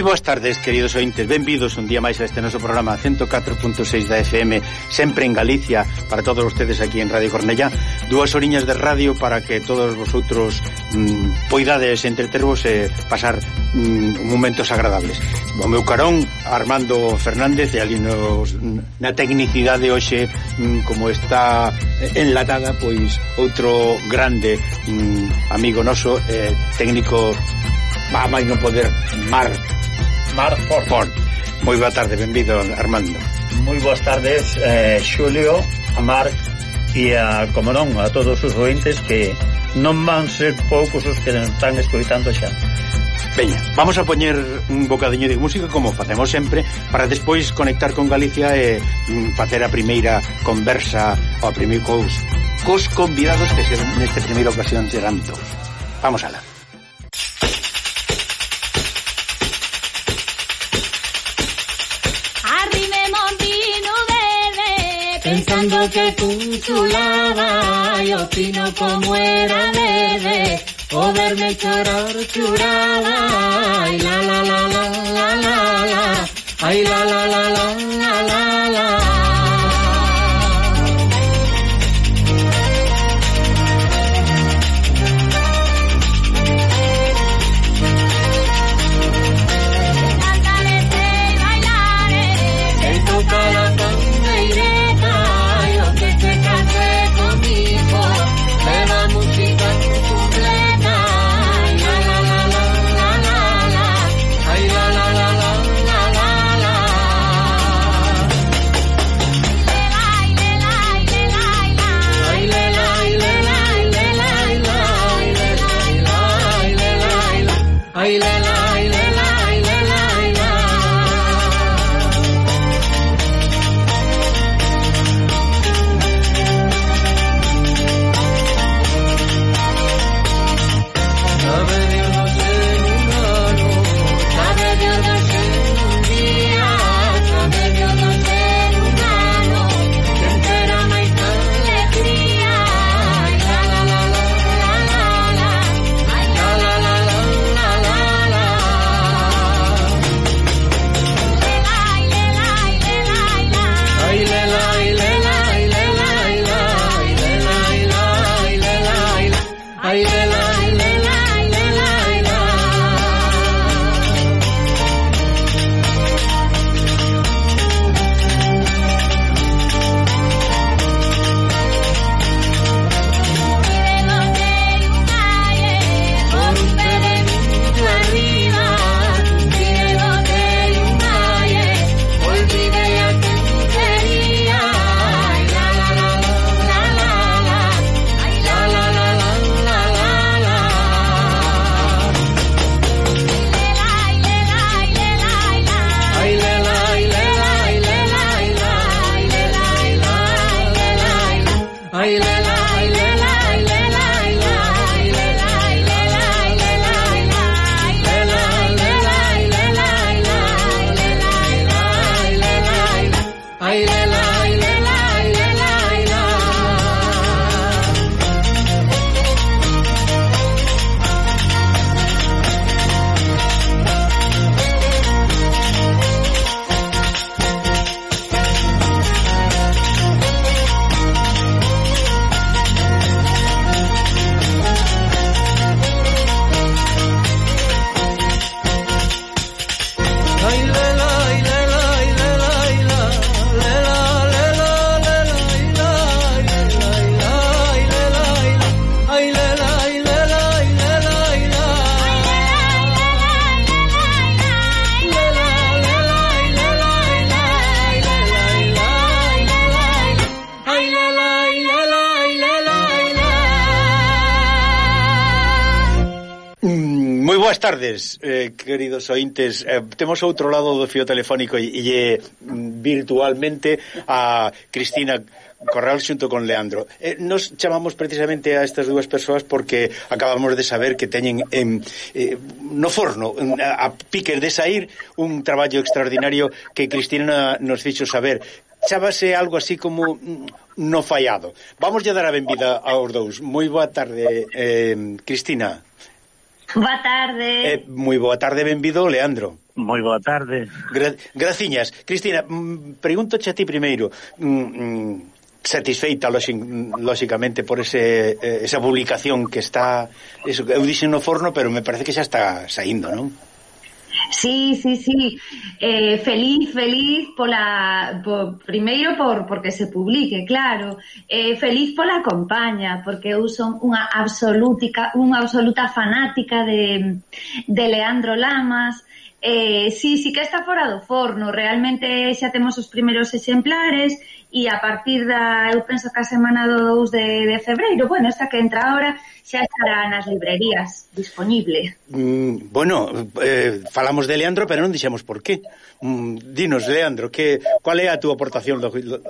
Moi boas tardes, queridos ointes. Benvidos un día máis a este noso programa 104.6 da FM Sempre en Galicia, para todos ustedes aquí en Radio Cornella. Duas oriñas de radio para que todos vosotros mm, Poidades entretervos e pasar mm, momentos agradables. O meu carón, Armando Fernández E ali nos, na tecnicidade hoxe mm, Como está enlatada Pois outro grande mm, amigo noso eh, Técnico Va máis non poder Mar Mar Ford. Ford. Moi boa tarde, benvido Armando. Moi boas tardes, eh, Xulio, a Marc e a, como non, a todos os ointes que non van ser poucos os que están escoitando xa. Veña, vamos a poñer un bocadiño de música como facemos sempre para despois conectar con Galicia e mm, facer a primeira conversa ou a primeiro cous cos convidados que se neste primeira ocasión serán todos. Vamos a Cuando te consulaba, yo opino como era bebé, o verme llorar ay la la la la la la la, ay la la la la. la. queridos ointes, eh, temos outro lado do fio telefónico e, e eh, virtualmente a Cristina Corral xunto con Leandro. Eh, nos chamamos precisamente a estas dúas persoas porque acabamos de saber que teñen en, eh, no forno a, a piques de sair un traballo extraordinario que Cristina nos fixo saber. Chábase algo así como mm, no fallado. Vamos a dar a benvida aos dous. Moi boa tarde, eh, Cristina. Boa tarde. Eh, moi boa tarde, benvido, Leandro. Moi boa tarde. Gra graciñas. Cristina, mm, pregúntoche a ti primeiro. Mm, mm, satisfeita lóxicamente por ese, eh, esa publicación que está eso, eu dixen no forno pero me parece que xa está saindo, non? Sí, sí, sí. Eh, feliz, feliz pola, por, primeiro por porque se publique, claro. Eh, feliz pola compaña, porque eu son unha absolutica, unha absoluta fanática de, de Leandro Lamas. Eh, sí, sí que está fora do forno. Realmente xa temos os primeiros exemplares e a partir da, eu penso que a semana do 2 de, de febreiro, bueno, esta que entra ahora, xa estará nas librerías disponible. Mm, bueno, eh, falamos de Leandro, pero non dixemos por qué. Mm, dinos, Leandro, que qual é a túa aportación do, do...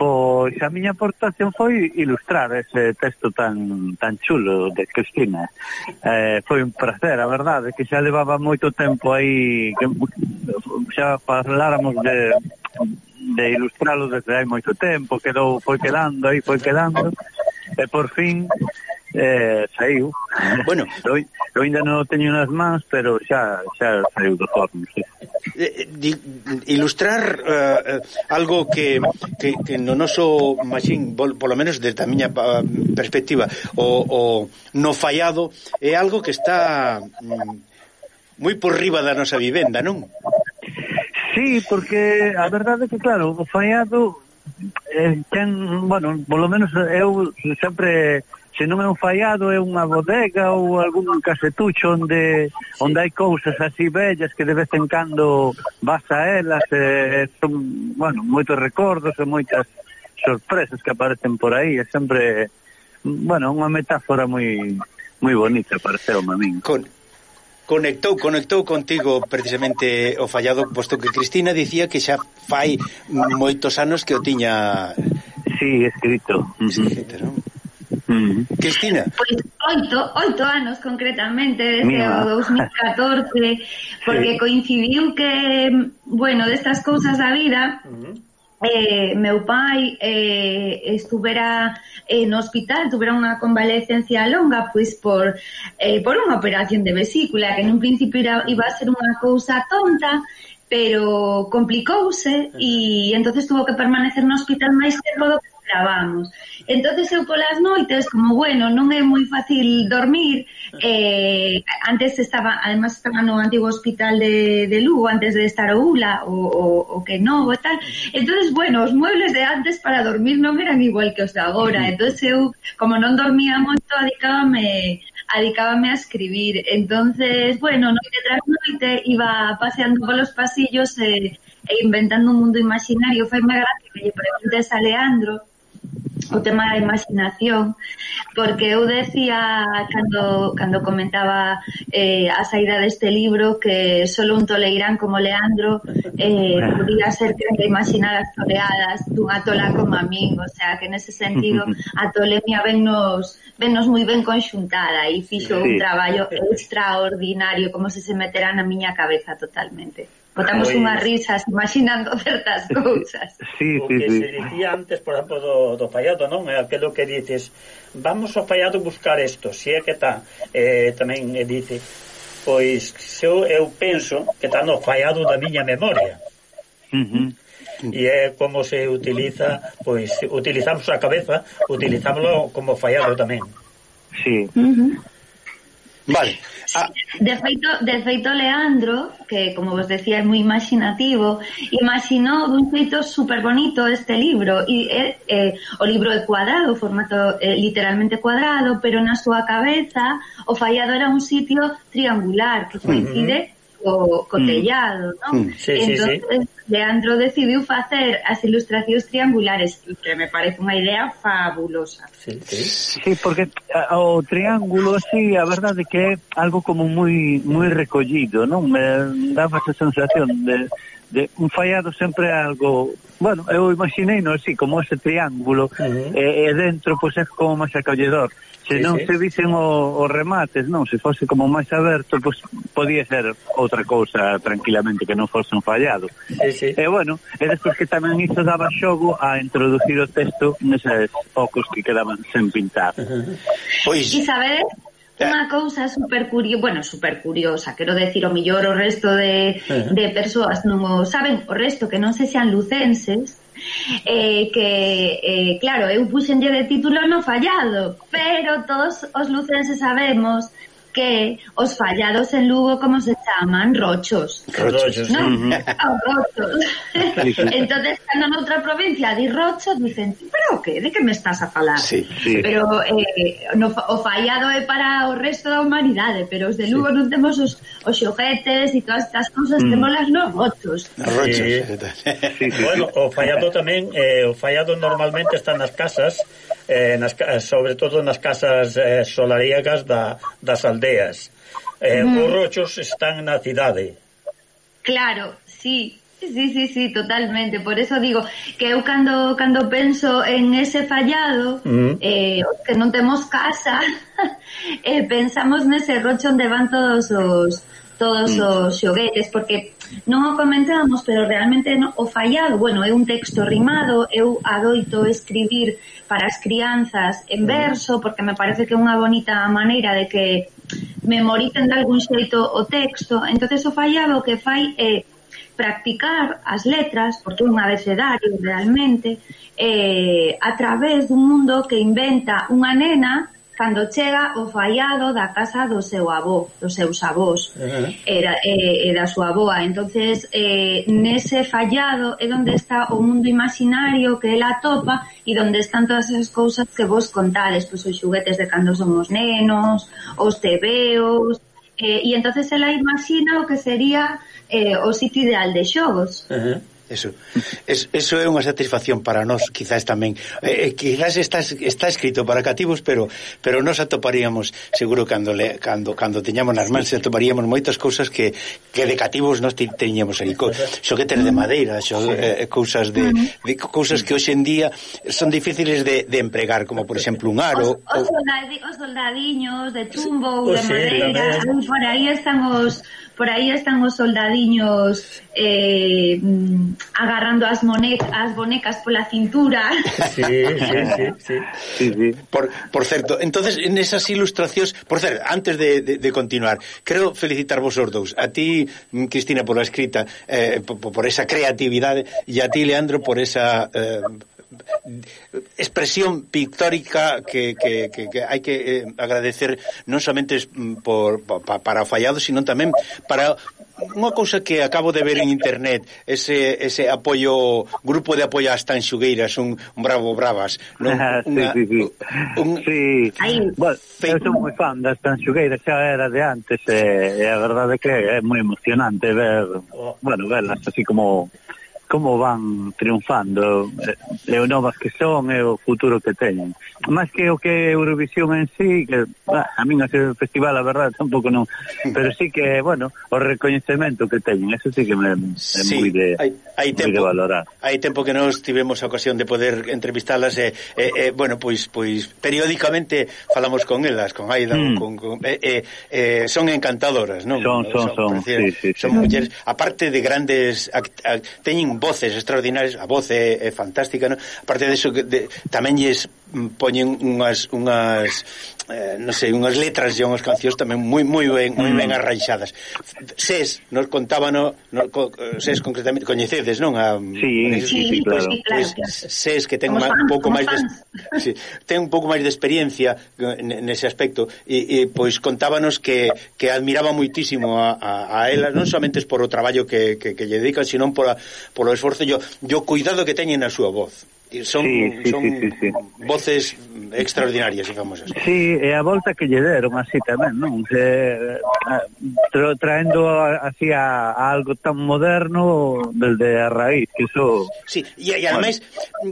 Pois a miña aportación foi ilustrar ese texto tan tan chulo de Cristina. Eh, foi un placer, a verdade, que xa levaba moito tempo aí que xa parláramos de de ilustralo desde hai moito tempo, quedou, foi quedando aí, foi quedando, e por fin eh, saiu. Bueno, eu, eu ainda non teño nas mans, pero xa xa saiu do forno. Sí. Eh, eh, ilustrar uh, algo que, que, que no noso machín, polo menos desde a miña perspectiva, o, o no fallado, é algo que está mm, moi por riba da nosa vivenda, non? Sí, porque a verdade é que claro, o fallado eh, ten, bueno, polo menos eu sempre se non é un fallado é unha bodega ou algún casetucho onde sí. onde hai cousas así bellas que de vez en cando vas a elas e, eh, son, bueno, moitos recordos e moitas sorpresas que aparecen por aí, é sempre bueno, unha metáfora moi moi bonita, pareceu a min. Con conectou, conectou contigo precisamente o fallado, posto que Cristina dicía que xa fai moitos anos que o tiña... Sí, escrito. Escrito, non? Mm. Cristina? Pois oito, oito anos concretamente, desde Mira. o 2014, porque sí. coincidiu que, bueno, destas cousas da vida... Mm eh, meu pai eh, estuvera eh, no hospital, tuvera unha convalecencia longa, pois por, eh, por unha operación de vesícula, que nun principio era, iba a ser unha cousa tonta, pero complicouse e entonces tuvo que permanecer no hospital máis tempo do que gravamos. Entonces eu polas noites, como bueno, non é moi fácil dormir, eh, antes estaba, además estaba no antigo hospital de, de Lugo, antes de estar o ULA, o, o, o que novo e tal. entonces bueno, os muebles de antes para dormir non eran igual que os de agora. entonces eu, como non dormía moito, adicábame adicábame a escribir. Entonces, bueno, noite tras noite iba paseando polos pasillos e, e inventando un mundo imaginario. Foi moi gracia que lle preguntes a Leandro o tema da imaginación, porque eu decía cando, cando comentaba eh, a saída deste libro que solo un toleirán como Leandro eh, podía ser que de imaginar as toleadas dunha tola como a min, o sea, que nese sentido a tolemia vennos, vennos moi ben conxuntada e fixo sí. un traballo extraordinario como se se meterá na miña cabeza totalmente. Botamos pois... unhas risas imaginando certas cousas. sí, sí, o que sí. se dicía antes, por exemplo, do, do fallado, non? É aquilo que dices, vamos ao fallado buscar isto, se si é que está. Eh, tamén eh, dice, pois se eu, eu penso que está no fallado da miña memoria. Uh -huh e é como se utiliza, pois utilizamos a cabeza, utilizámoslo como fallado tamén. Sí. Uh -huh. Vale. Ah. De feito, de feito Leandro, que como vos decía é moi imaginativo, imaginou dun feito super bonito este libro e eh, o libro é cuadrado, formato eh, literalmente cuadrado, pero na súa cabeza o fallado era un sitio triangular que coincide uh -huh co, co mm. tellado, non? Mm. Sí, Entonces, sí, sí. Leandro decidiu facer as ilustracións triangulares, que me parece unha idea fabulosa. Sí, sí. sí porque ah, o triángulo, así, a verdade que é algo como moi moi recollido, non? Me daba esa sensación de de un fallado sempre algo bueno, eu imaginei no así como ese triángulo uh -huh. Eh, e, eh, e dentro pois pues, é como máis acolledor se sí, non sí. se dicen os remates, non, se fose como máis aberto, pois pues, podía ser outra cousa tranquilamente que non fose un fallado. Sí, sí. E bueno, e despois que tamén isto daba xogo a introducir o texto neses focos que quedaban sen pintar. Uh -huh. Pois e Isabel eh. Unha cousa super curiosa, bueno, super curiosa, quero decir, o millor o resto de, uh -huh. de persoas non o saben, o resto que non se sean lucenses, eh, que, eh, claro, eu puxenlle de título no fallado, pero todos os lucenses sabemos que os fallados en Lugo como se chaman rochos. Rochos, ¿no? Uh ah, -huh. rochos. Entonces, cando noutra provincia di rochos, dicen, pero que, de que me estás a falar? Sí, sí. Pero eh, no, o fallado é para o resto da humanidade, pero os de Lugo sí. non temos os, os xoguetes e todas estas cousas, mm. temos las nos rochos. Ah, rochos. Sí. sí, sí, bueno, o fallado tamén, eh, o fallado normalmente está nas casas, eh, nas, eh, sobre todo nas casas eh, solariegas da, das aldeas. Eh, mm. Os rochos están na cidade. Claro, sí, Sí, sí, sí, totalmente. Por eso digo que eu cando, cando penso en ese fallado, mm. eh, que non temos casa, eh, pensamos nese rocho onde van todos os todos mm. os xoguetes, porque non o comentábamos, pero realmente no, o fallado, bueno, é un texto rimado, eu adoito escribir para as crianzas en verso, porque me parece que é unha bonita maneira de que memoricen de algún xeito o texto, entonces o fallado que fai é practicar as letras, porque é un abecedario realmente, eh, a través dun mundo que inventa unha nena cando chega o fallado da casa do seu avó, dos seus avós uh -huh. era, e, e da súa avoa entonces eh, nese fallado é onde está o mundo imaginario que ela atopa e onde están todas esas cousas que vos contades pois os xuguetes de cando somos nenos os tebeos eh, e entonces ela imagina o que sería eh, o sitio ideal de xogos uh -huh. Eso, es, eso é unha satisfacción para nós, quizás tamén. Eh, eh quizás está, está escrito para cativos, pero pero nós atoparíamos, seguro cando le, cando cando teñamos nas mans atoparíamos moitas cousas que que de cativos nós teñamos aí, co, xoguetes de madeira, xo, eh, eh, cousas de, de cousas que hoxe en día son difíciles de, de empregar, como por exemplo un aro. Os, os, soldadiños de chumbo ou de madeira, por aí están os por aí están os soldadiños eh, mm, agarrando as, moneca, as bonecas pola cintura. Sí, sí, sí. sí. sí, sí. Por, por certo, entonces en esas ilustracións, por certo, antes de, de, de continuar, creo felicitar vos os dous, a ti, mm, Cristina, por la escrita, eh, por, por esa creatividade, e a ti, Leandro, por esa eh, expresión pictórica que, que, que, que hai que eh, agradecer non somente mm, por, pa, para o fallado, sino tamén para unha cousa que acabo de ver en internet, ese, ese apoio, grupo de apoio ás tanxugueiras, un, un bravo bravas. Non? Una, ah, sí, sí, sí. Un, sí. Bueno, eu sou moi fan das tanxugueiras, xa era de antes, e, e a verdade que é moi emocionante ver, oh. bueno, verlas así como como van triunfando? E o novas que son? E o futuro que teñen máis que o que Eurovisión en sí que bah, a mí non sei o festival a verdade tampouco non pero sí que bueno o recoñecemento que teñen eso sí que me, é sí, moi de hai, hai tempo, de valorar. hai tempo que nos tivemos a ocasión de poder entrevistalas e, eh, e, eh, e eh, bueno pois pois periódicamente falamos con elas con Aida mm. con, con e, e, e, son encantadoras non son son son, son, sí, sí, son sí. mulleres aparte de grandes act, act, teñen voces extraordinarias, a voz é, é fantástica, non? Aparte disso que de, tamén lles poñen unhas unhas eh, non sei, unhas letras e unhas cancións tamén moi moi ben, moi ben mm. arranxadas. Ses nos contábano, no co, ses concretamente coñecedes, non? A Sí, si, sí, sí, sí, claro. Pois, pues, ses que ten un pouco máis de, sí, ten un pouco máis de experiencia eh, nese aspecto e, e pois contábanos que que admiraba muitísimo a, a, a elas, non somente por o traballo que, que, que lle dedican, sino a, pola o esforzo e o, cuidado que teñen na súa voz. Son, sí, sí, son sí, sí, sí. voces extraordinarias e famosas. Sí, e a volta que lle deron así tamén, non? Se, tra, traendo así a, a algo tan moderno desde a raíz, que iso... Sí, e, e ademais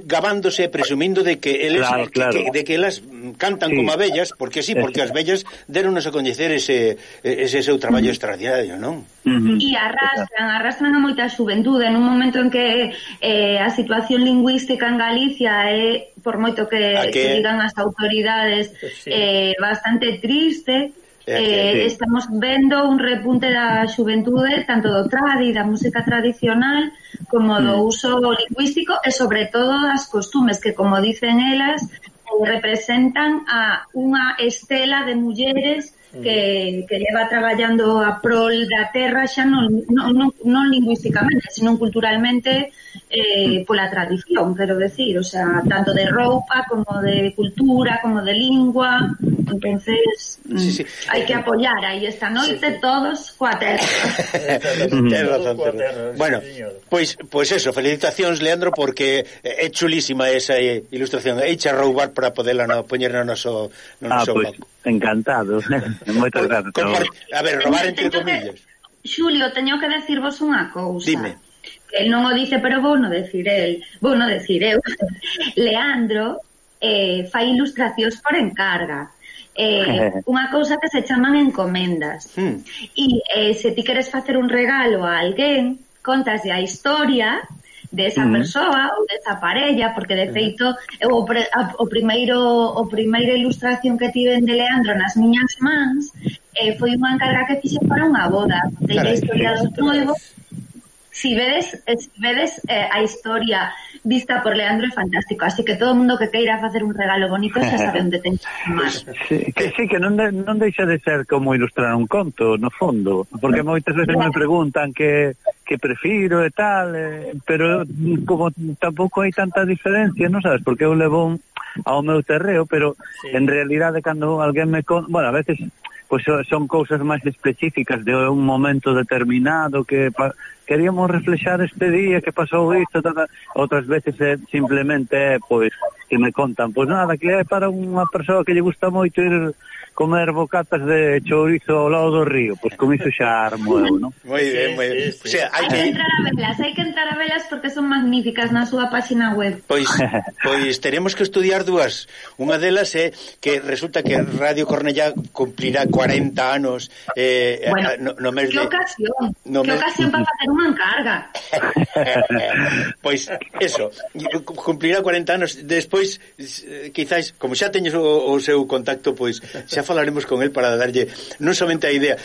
gabándose, presumindo de que eles, claro, claro. Que, de que elas cantan sí. como abellas, porque sí, porque as bellas deron a coñecer ese, ese seu traballo extraordinario, non? Uh -huh. E arrastran, arrastran a moita xuventude en un momento en que eh, a situación lingüística en Galicia é, por moito que, que... que digan as autoridades, sí. eh, bastante triste, Eh, estamos vendo un repunte da xuventude tanto do tradi, da música tradicional como do mm. uso lingüístico e sobre todo das costumes que como dicen elas eh, representan a unha estela de mulleres que, que leva traballando a prol da terra xa non, non, non, non lingüísticamente, senón culturalmente eh, pola tradición, quero decir, o sea, tanto de roupa como de cultura, como de lingua, entonces sí, sí. Mm, hai que apoiar aí esta noite sí, todos coa terra razón bueno, pois, pois eso felicitacións Leandro porque é chulísima esa ilustración. Eixa roubar para poderla no, poñer no noso, no noso ah, pues, encantado. Moitas gracias a ver, robar entre comillas. Xulio, teño que decirvos unha cousa dime. El non o dice, pero vou no decir el, vou no decir eu. Leandro eh, fai ilustracións por encarga eh, unha cousa que se chaman encomendas. Hmm. E eh, se ti queres facer un regalo a alguén, contaslle a historia de esa hmm. persoa ou de esa parella, porque de feito eu o, pre, a, o primeiro o primeira ilustración que tiven de Leandro nas miñas mans eh, foi unha encarga que fixe para unha boda. Contei a historia dos noivos si vedes, eh, si vedes eh, a historia vista por Leandro é fantástico, así que todo mundo que queira facer un regalo bonito xa sabe onde ten máis. Sí, que sí, que non, de, non deixa de ser como ilustrar un conto, no fondo, porque moitas veces me preguntan que que prefiro e tal, eh, pero como tampouco hai tanta diferencia, non sabes, porque eu levo un, ao meu terreo, pero sí. en realidade cando alguén me... Con... Bueno, a veces pues son cousas máis específicas de un momento determinado que queríamos reflexar este día que pasou isto, tada. outras veces é simplemente é, pois, que me contan, pois nada, que é para unha persoa que lle gusta moito ir comer bocatas de chourizo ao lado do río, pois con iso xa armo eu, non? Moi ben, moi ben. O sea, hai que... que entrar a velas, hai que entrar a velas porque son magníficas na súa páxina web. Pois, pois teremos que estudiar dúas. Unha delas é que resulta que Radio Cornellá cumplirá 40 anos eh, bueno, eh, no, no mes de... Que ocasión, no mes... que ocasión para facer fuman carga. pois, eso, cumplirá 40 anos, despois, eh, quizáis, como xa teñes o, o seu contacto, pois xa falaremos con el para darlle non somente a idea,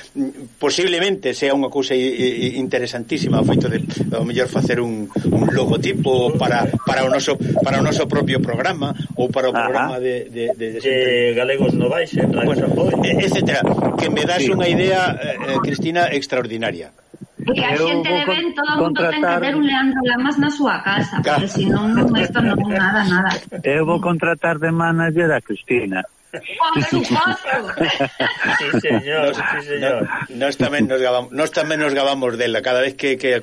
posiblemente sea unha cousa interesantísima o feito de, ao mellor, facer un, un logotipo para, para, o noso, para o noso propio programa ou para o programa de... de, de, de, de Galegos no en bueno, Etcétera, que me das sí. unha idea, eh, eh Cristina, extraordinaria. Que a xente de ben, todo o mundo ten que ter un Leandro Lamas na súa casa, porque senón non, isto non nada, nada. Eu vou contratar de manager a Cristina. Por suposto. sí, señor, sí, señor. Nós tamén nos gabamos, nós tamén nos gabamos dela cada vez que que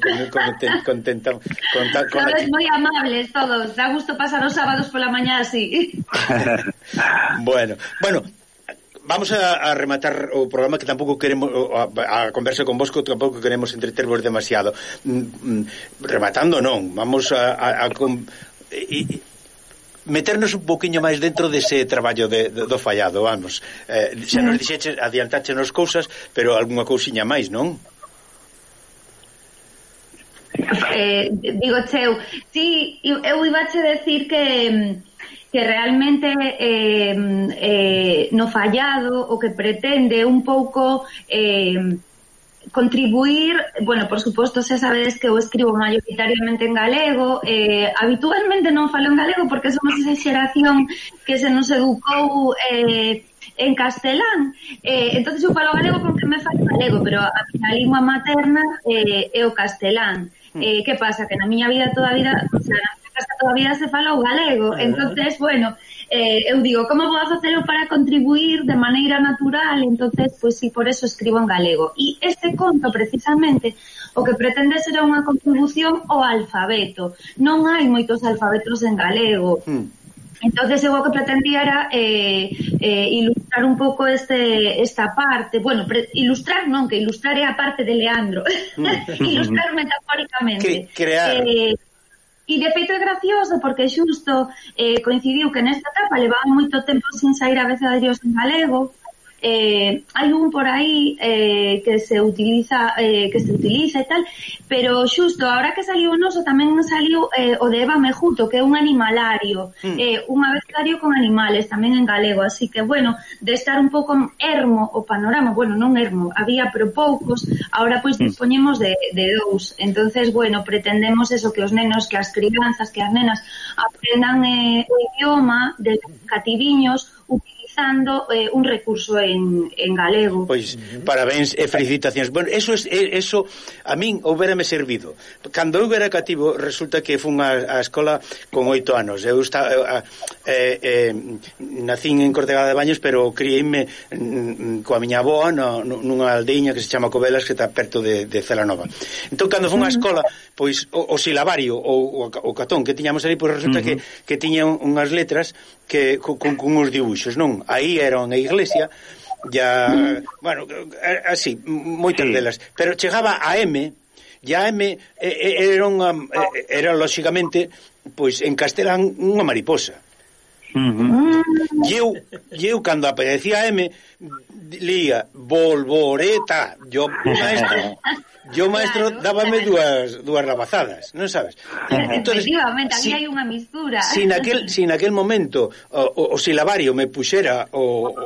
contentamos con, con, con moi amables todos. Da gusto pasar os sábados pola mañá así. bueno, bueno, Vamos a, a rematar o programa que tampouco queremos a, a conversa con vosco tampouco queremos entretervos demasiado. Mm, mm, rematando non, vamos a, a, a con, e, meternos un poquinho máis dentro dese traballo de, de, do fallado, vamos. Eh, xa nos mm. dixeches, adiantáchenos cousas, pero algunha cousiña máis, non? Eh, digo cheu, sí, eu iba a decir que que realmente eh, eh, no fallado o que pretende un pouco eh, contribuir, bueno, por suposto, se sabedes que eu escribo mayoritariamente en galego, eh, habitualmente non falo en galego porque somos esa xeración que se nos educou eh, en castelán. Eh, entonces eu falo galego porque me falo galego, pero a miña lingua materna eh, é o castelán. Mm. Eh, que pasa? Que na miña vida toda a vida, o sea, casa toda a vida se falou galego. entonces bueno, eh, eu digo, como vou a facelo para contribuir de maneira natural? entonces pois pues, si por eso escribo en galego. E este conto, precisamente, o que pretende ser unha contribución ao alfabeto. Non hai moitos alfabetos en galego. Mm. Entonces eu o que pretendía era eh, eh, ilustrar un pouco este, esta parte, bueno, pre, ilustrar non, que ilustrar é a parte de Leandro, hmm. ilustrar metafóricamente. Que, crear. Eh, E de feito é gracioso porque xusto eh, coincidiu que nesta etapa levaban moito tempo sin sair a abecedarios en galego, eh, hai un por aí eh, que se utiliza eh, que se utiliza e tal, pero xusto ahora que saliu o noso tamén saliu eh, o de Eva Mejuto, que é un animalario, mm. eh, un abecedario con animales tamén en galego, así que bueno, de estar un pouco ermo o panorama, bueno, non ermo, había pero poucos, ahora pois pues, mm. dispoñemos de, de dous. Entonces, bueno, pretendemos eso que os nenos, que as crianzas, que as nenas aprendan eh, o idioma de cativiños utilizando adaptando eh, un recurso en, en galego. Pois, parabéns e felicitacións. Bueno, eso, es, eh, eso a min houberame servido. Cando eu era cativo, resulta que fun a, a escola con oito anos. Eu está, eh, eh, nacín en Cortegada de Baños, pero criei-me mm, mm, coa miña aboa no, nunha aldeiña que se chama Covelas, que está perto de, de Celanova. Entón, cando fun á escola, pois o, o silabario ou o, o catón que tiñamos ali, pois resulta uh -huh. que, que tiña unhas letras que con, con uns dibuixos, non? aí eran unha iglesia, ya, bueno, así, moitas sí. delas, pero chegaba a M, e a M era unha, era lóxicamente, pois en castelán unha mariposa. Uh -huh. E eu, eu cando aparecía M, lía Volvoreta, yo maestro Yo, maestro, claro, dábame dúas, dúas rabazadas, non sabes? Entonces, Efectivamente, si, hai unha mistura. Si naquel, si naquel momento o, o, o silabario me puxera o, o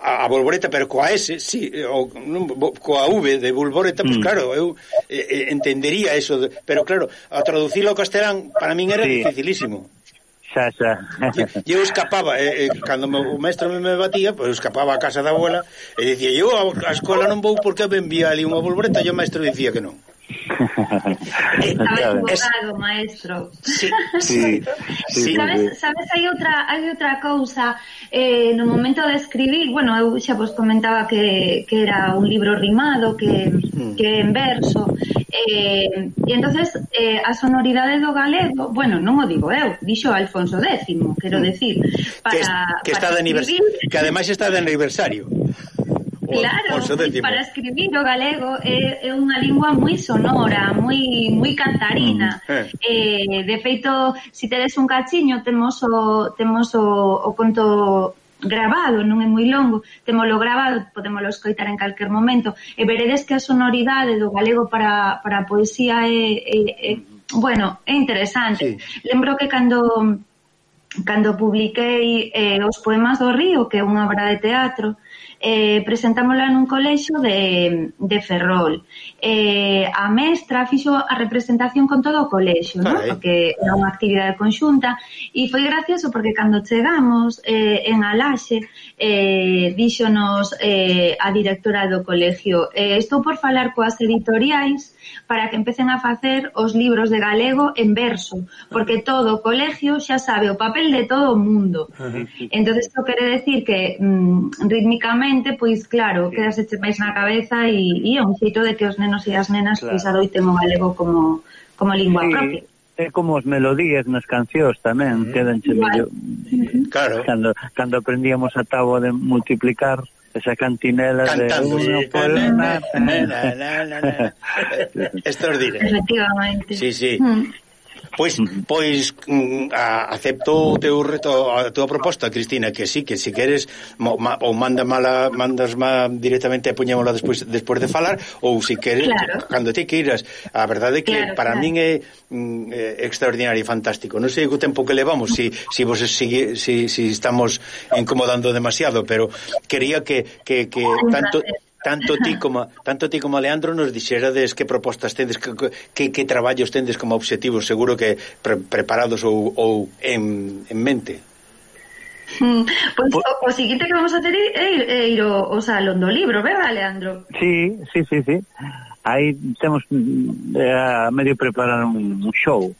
a, a Bolboreta, pero coa S, sí, o, non, coa V de Bolboreta, pois pues, mm. claro, eu eh, eh, entendería eso, de, pero claro, a traducilo ao castelán para min era sí. dificilísimo xa, xa. E eu escapaba, eh, eh, cando me, o mestre me, me batía, pois pues, escapaba a casa da abuela e dicía, eu a, a escola non vou porque me envía ali unha bolbreta e o mestre dicía que non. sabes maestro. Sí, sí, sí, sabes, sabes, hai outra, hai outra cousa eh, no momento de escribir, bueno, eu xa vos comentaba que, que era un libro rimado, que, mm. que en verso, eh, e entonces eh, a sonoridade do galego, bueno, non o digo eu, dixo Alfonso X, quero mm. decir, para... Que, que, para está de escribir, que ademais está de aniversario. Claro, por, por para escribir o galego é, é unha lingua moi sonora, moi moi cantarina. Mm, eh. eh, de feito, se si tedes un cachiño, temos o temos o, o conto grabado, non é moi longo, temolo grabado, podemoslo escoitar en calquer momento, e veredes que a sonoridade do galego para, para a poesía é, é, é, bueno, é interesante. Sí. Lembro que cando cando publiquei eh, os poemas do río, que é unha obra de teatro, uh eh, presentámola nun colexo de, de Ferrol. Eh, a mestra fixo a representación con todo o colexo, non? porque era unha actividade conxunta, e foi gracioso porque cando chegamos eh, en Alaxe, eh, díxonos eh, a directora do colegio, eh, estou por falar coas editoriais, para que empecen a facer os libros de galego en verso, porque todo o colegio xa sabe o papel de todo o mundo. entonces isto quere decir que mm, rítmicamente, pois claro, quedas eche máis na cabeza e, e é un xeito de que os nenos e as nenas pois, claro. pois adoiten o galego como, como lingua sí. propia é como as melodías nas cancións tamén, mm-hmm. mm. quedanche mellor. Mm-hmm. Claro. Cando, cando aprendíamos a táboa de multiplicar, esa cantinela Cantando, de uno por una... Extraordinario. Efectivamente. Sí, sí. Mm. Pois, pois mm, a, acepto o teu reto, a tua proposta, Cristina, que sí, que se si queres mo, ma, ou manda mala, mandas má directamente e poñémola despois despois de falar ou si queres, claro. cando ti queiras. A verdade é que claro, para claro. min é, mm, é extraordinario e fantástico. Non sei o tempo que levamos, si, si vos si, si, si estamos incomodando demasiado, pero quería que, que, que tanto... Gracias tanto ti como tanto ti como Leandro nos dixerades que propostas tendes que, que, que traballos tendes como obxectivos seguro que pre, preparados ou, ou en, en mente mm, Pois pues, o, o seguinte que vamos a ter é, é ir o, o salón do libro, verdad, Leandro? Sí, sí, sí, sí. Aí temos mm, eh, medio preparar un, un show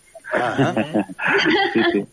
Sí, sí.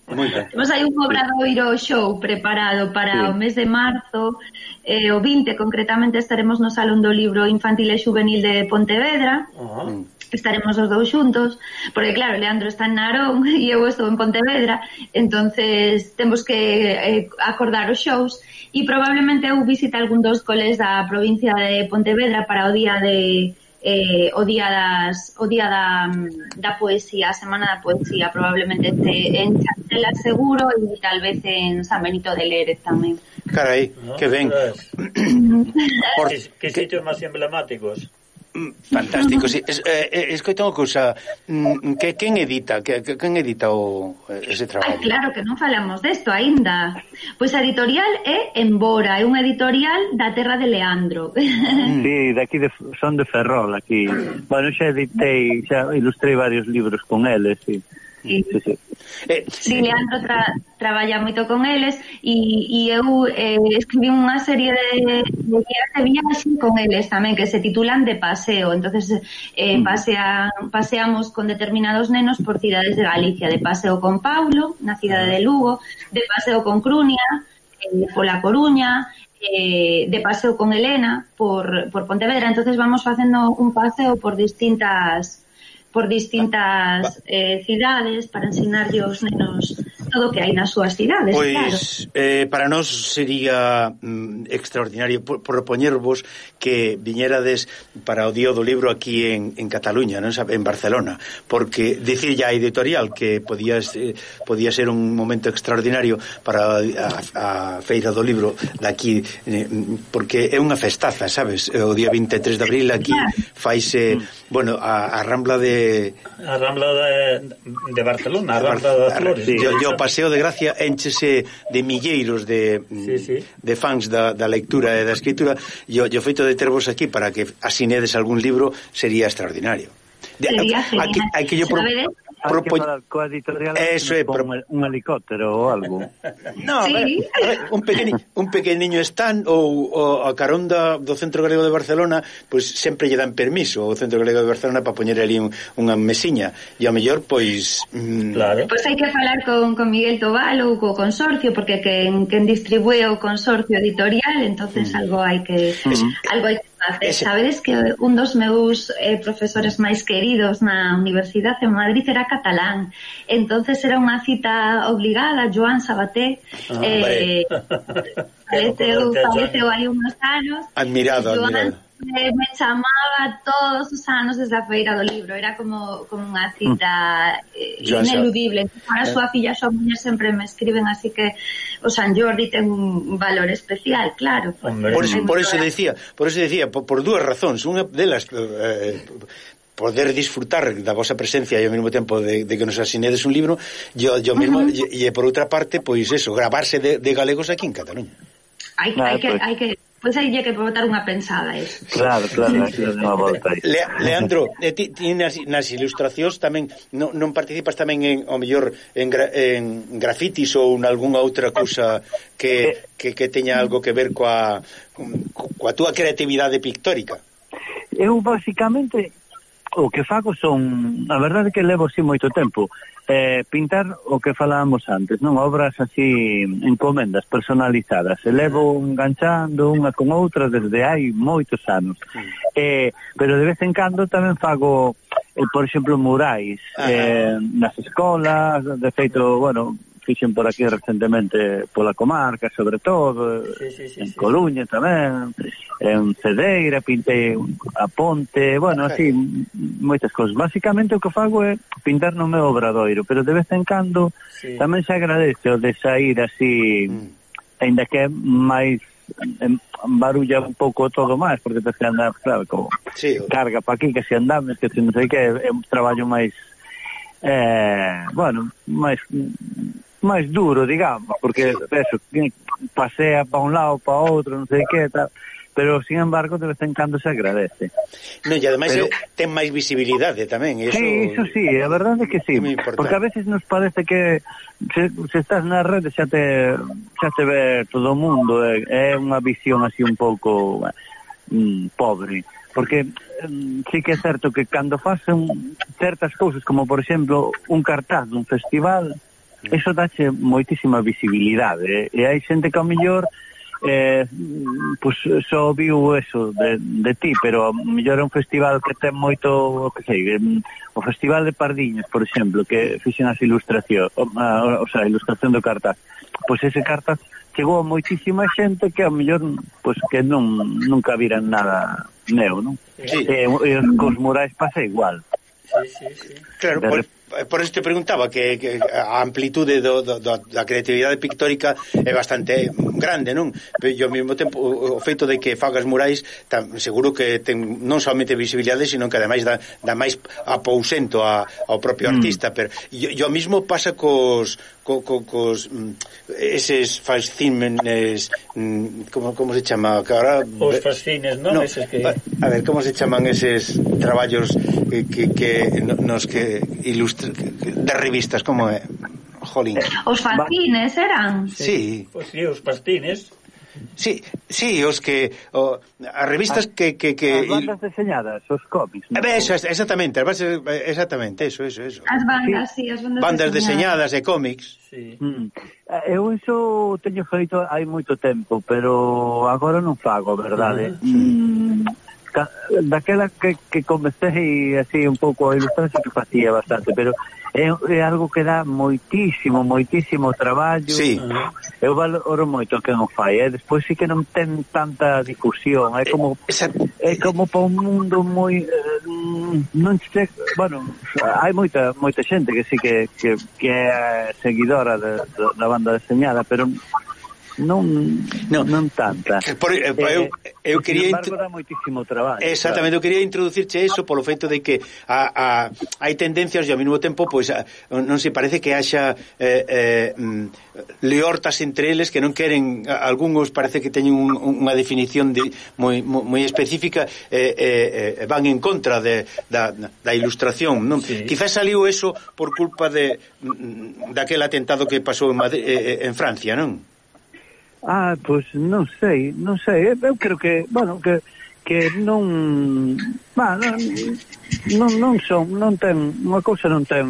Temos aí un obradoiro show preparado para sí. o mes de marzo, eh, o 20 concretamente estaremos no Salón do Libro Infantil e Juvenil de Pontevedra. Uh -huh mm. estaremos os dous xuntos, porque claro, Leandro está en Narón e eu estou en Pontevedra, entonces temos que eh, acordar os shows e probablemente eu visite algún dos coles da provincia de Pontevedra para o día de eh, o día das o día da, da poesía, a semana da poesía, probablemente este en Chantela seguro e tal vez en San Benito de Lérez tamén. Carai, ¿No? que ben. Ah, Por... Que, que sitios máis emblemáticos. Fantástico, sí. Es, eh, eh escoita unha cousa, mm, que quen edita, que quen edita o ese traballo? Ah, claro que non falamos desto aínda. Pois a editorial é Embora, é unha editorial da terra de Leandro. Mm. Sí, daqui de, son de Ferrol aquí. Bueno, xa editei, xa ilustrei varios libros con eles, sí sí, sí, sí. Eh, sí, Leandro tra, traballa moito con eles e, e eu eh, escribí unha serie de, de guías de viaxe con eles tamén que se titulan de paseo. Entonces eh, mm. pasea, paseamos con determinados nenos por cidades de Galicia. De paseo con Paulo na cidade ah. de Lugo. De paseo con Crunia eh, pola Coruña. Eh, de paseo con Elena por, por Pontevedra. Entonces vamos facendo un paseo por distintas por distintas eh, cidades para ensinarlle aos nenos todo que hai nas súas cidades, pois, claro. eh, para nós sería mm, extraordinario propoñervos que viñerades para o Día do Libro aquí en, en Cataluña, non en Barcelona, porque dicir ya a editorial que podía, eh, podía ser un momento extraordinario para a, a Feira do Libro daqui, eh, porque é unha festaza, sabes? Eh, o día 23 de abril aquí faise, mm. bueno, a, a Rambla de... A Rambla de, de Barcelona, a Rambla das Flores. Sí. Yo, yo Paseo de Gracia enchese de milleiros de, mm, sí, sí. de fans da, da lectura e da escritura e o, feito de tervos aquí para que asinedes algún libro sería extraordinario. Sería, sería. Aquí, aquí yo pro propo... coa editorial Eso é, pro... un helicóptero ou algo. no, sí. ver, un pequeni, un pequeniño stand ou, ou a caronda do Centro Galego de Barcelona, pois pues, sempre lle dan permiso ao Centro Galego de Barcelona para poñer ali un, unha mesiña e a mellor pois mm... claro. Pois pues hai que falar con, con Miguel Tobal ou co consorcio porque quen, quen distribúe o consorcio editorial, entonces mm. algo hai que mm. algo hai que Ese. Sabedes que un dos meus eh, profesores máis queridos na Universidade de Madrid era catalán. entonces era unha cita obligada, Joan Sabaté. Ah, eh, faleceu, faleceu hai unos anos. Admirado, Joan, admirado. Me, me chamaba todos os anos desde a feira do libro, era como, como unha cita mm. Eh, ineludible. Para a súa eh. filla e súa muller sempre me escriben, así que o San Jordi ten un valor especial, claro. Por, eso, por eso decía, por eso decía, por, por dúas razóns, unha delas eh, poder disfrutar da vosa presencia e ao mesmo tempo de, de que nos asinedes un libro, yo, yo mesmo, uh -huh. e, e por outra parte, pois eso, gravarse de, de galegos aquí en Cataluña. Hai, hai, ah, que, pues... hai que Pois aí lle que botar unha pensada eso. Claro, claro, unha volta aí. Le, Leandro, eh, ti, ti nas, nas ilustracións tamén non, non participas tamén en o mellor en, gra, en grafitis ou en algunha outra cousa que, que, que teña algo que ver coa coa túa creatividade pictórica. Eu basicamente o que fago son, a verdade é que levo así moito tempo eh, pintar o que falábamos antes, non obras así encomendas personalizadas. E levo mm. enganchando unha con outra desde hai moitos anos. Mm. Eh, pero de vez en cando tamén fago eh, por exemplo murais eh, nas escolas, de feito, bueno, fixen por aquí recentemente pola comarca, sobre todo, sí, sí, sí, en Coluña sí. tamén, en Cedeira, pintei a Ponte, bueno, así, moitas cousas. Básicamente o que fago é pintar no meu obradoiro, pero de vez en cando sí. tamén se agradece o de sair así, mm. ainda que é máis barulla un pouco todo máis porque te que andar, claro, como sí, carga pa aquí, que se andames, que se non sei que é un traballo máis eh, bueno, máis máis duro, digamos, porque eso, pasea para un lado, para outro, non sei que tal, pero sin embargo de vez en cando se agradece. Non, e ademais pero... ten máis visibilidade tamén, eso. Sí, iso sí, a verdade é que sí, porque a veces nos parece que se, se estás na rede xa te xa te ve todo o mundo, é, é unha visión así un pouco mm, pobre, porque mm, sí que é certo que cando facen certas cousas como por exemplo un cartaz dun festival, Mm. eso dache moitísima visibilidade eh? e hai xente que ao mellor eh, pues, só viu eso de, de ti, pero mellor é un festival que ten moito, que sei, o Festival de Pardiñas, por exemplo, que fixen as ilustración, o, a, o sea, a ilustración do cartaz. Pois ese cartaz chegou a moitísima xente que a mellor pois que non nunca viran nada meu, non? Sí. E, e cos murais pasa igual. Sí, sí, sí. Claro, pois. Eh, por eso te preguntaba que, que a amplitude do, do, do, da creatividade pictórica é bastante grande, non? Pero ao mesmo tempo o feito de que fagas murais tam, seguro que ten non somente visibilidade, sino que ademais dá, dá máis apousento a, ao propio mm. artista, mm. pero e, e o mismo pasa cos co, co, cos mm, eses fascímenes mm, como, como se chama que ahora os fascines, non? No, eses que... a ver, como se chaman eses traballos eh, que, que, que nos que ilustre de revistas como é? Jolín. Os fascines eran? Sí. Pois pues, sí, os pastines. Sí, sí, os que o, as revistas as, que, que, que as bandas deseñadas, os cómics. No? Eh, eso, exactamente, as bases, exactamente, eso, eso, eso. As bandas, sí, sí as bandas, bandas deseñadas. e cómics. Sí. Mm. Eh, eu iso teño feito hai moito tempo, pero agora non fago, verdade? Mm. mm. Daquela que, que comecei así un pouco a ilustrar, que facía bastante, pero é, é algo que dá moitísimo, moitísimo traballo. Sí. Eu valoro moito que non fai, eh? despois sí que non ten tanta difusión, é como eh, Esa... é como para un mundo moi eh, non che, bueno, hai moita moita xente que sí que que, que é seguidora de, de, da banda deseñada, pero non non, non tanta. Eh, por, eh, eu, eh, eu quería embargo, dá moitísimo traballo. Exactamente, claro. eu quería introducirche eso polo feito de que a, a, hai tendencias e ao mesmo tempo pois a, non se parece que haxa eh, eh, mm, leortas entre eles que non queren algúns parece que teñen un, unha definición de, moi, moi específica eh, eh, van en contra de, da, da ilustración, non? Sí. Quizás saliu eso por culpa de mm, mm, daquel atentado que pasou en, Madrid, eh, eh, en Francia, non? Ah, pois non sei, non sei. Eu creo que, bueno, que que non, bah, non non non son, non ten, unha cousa non ten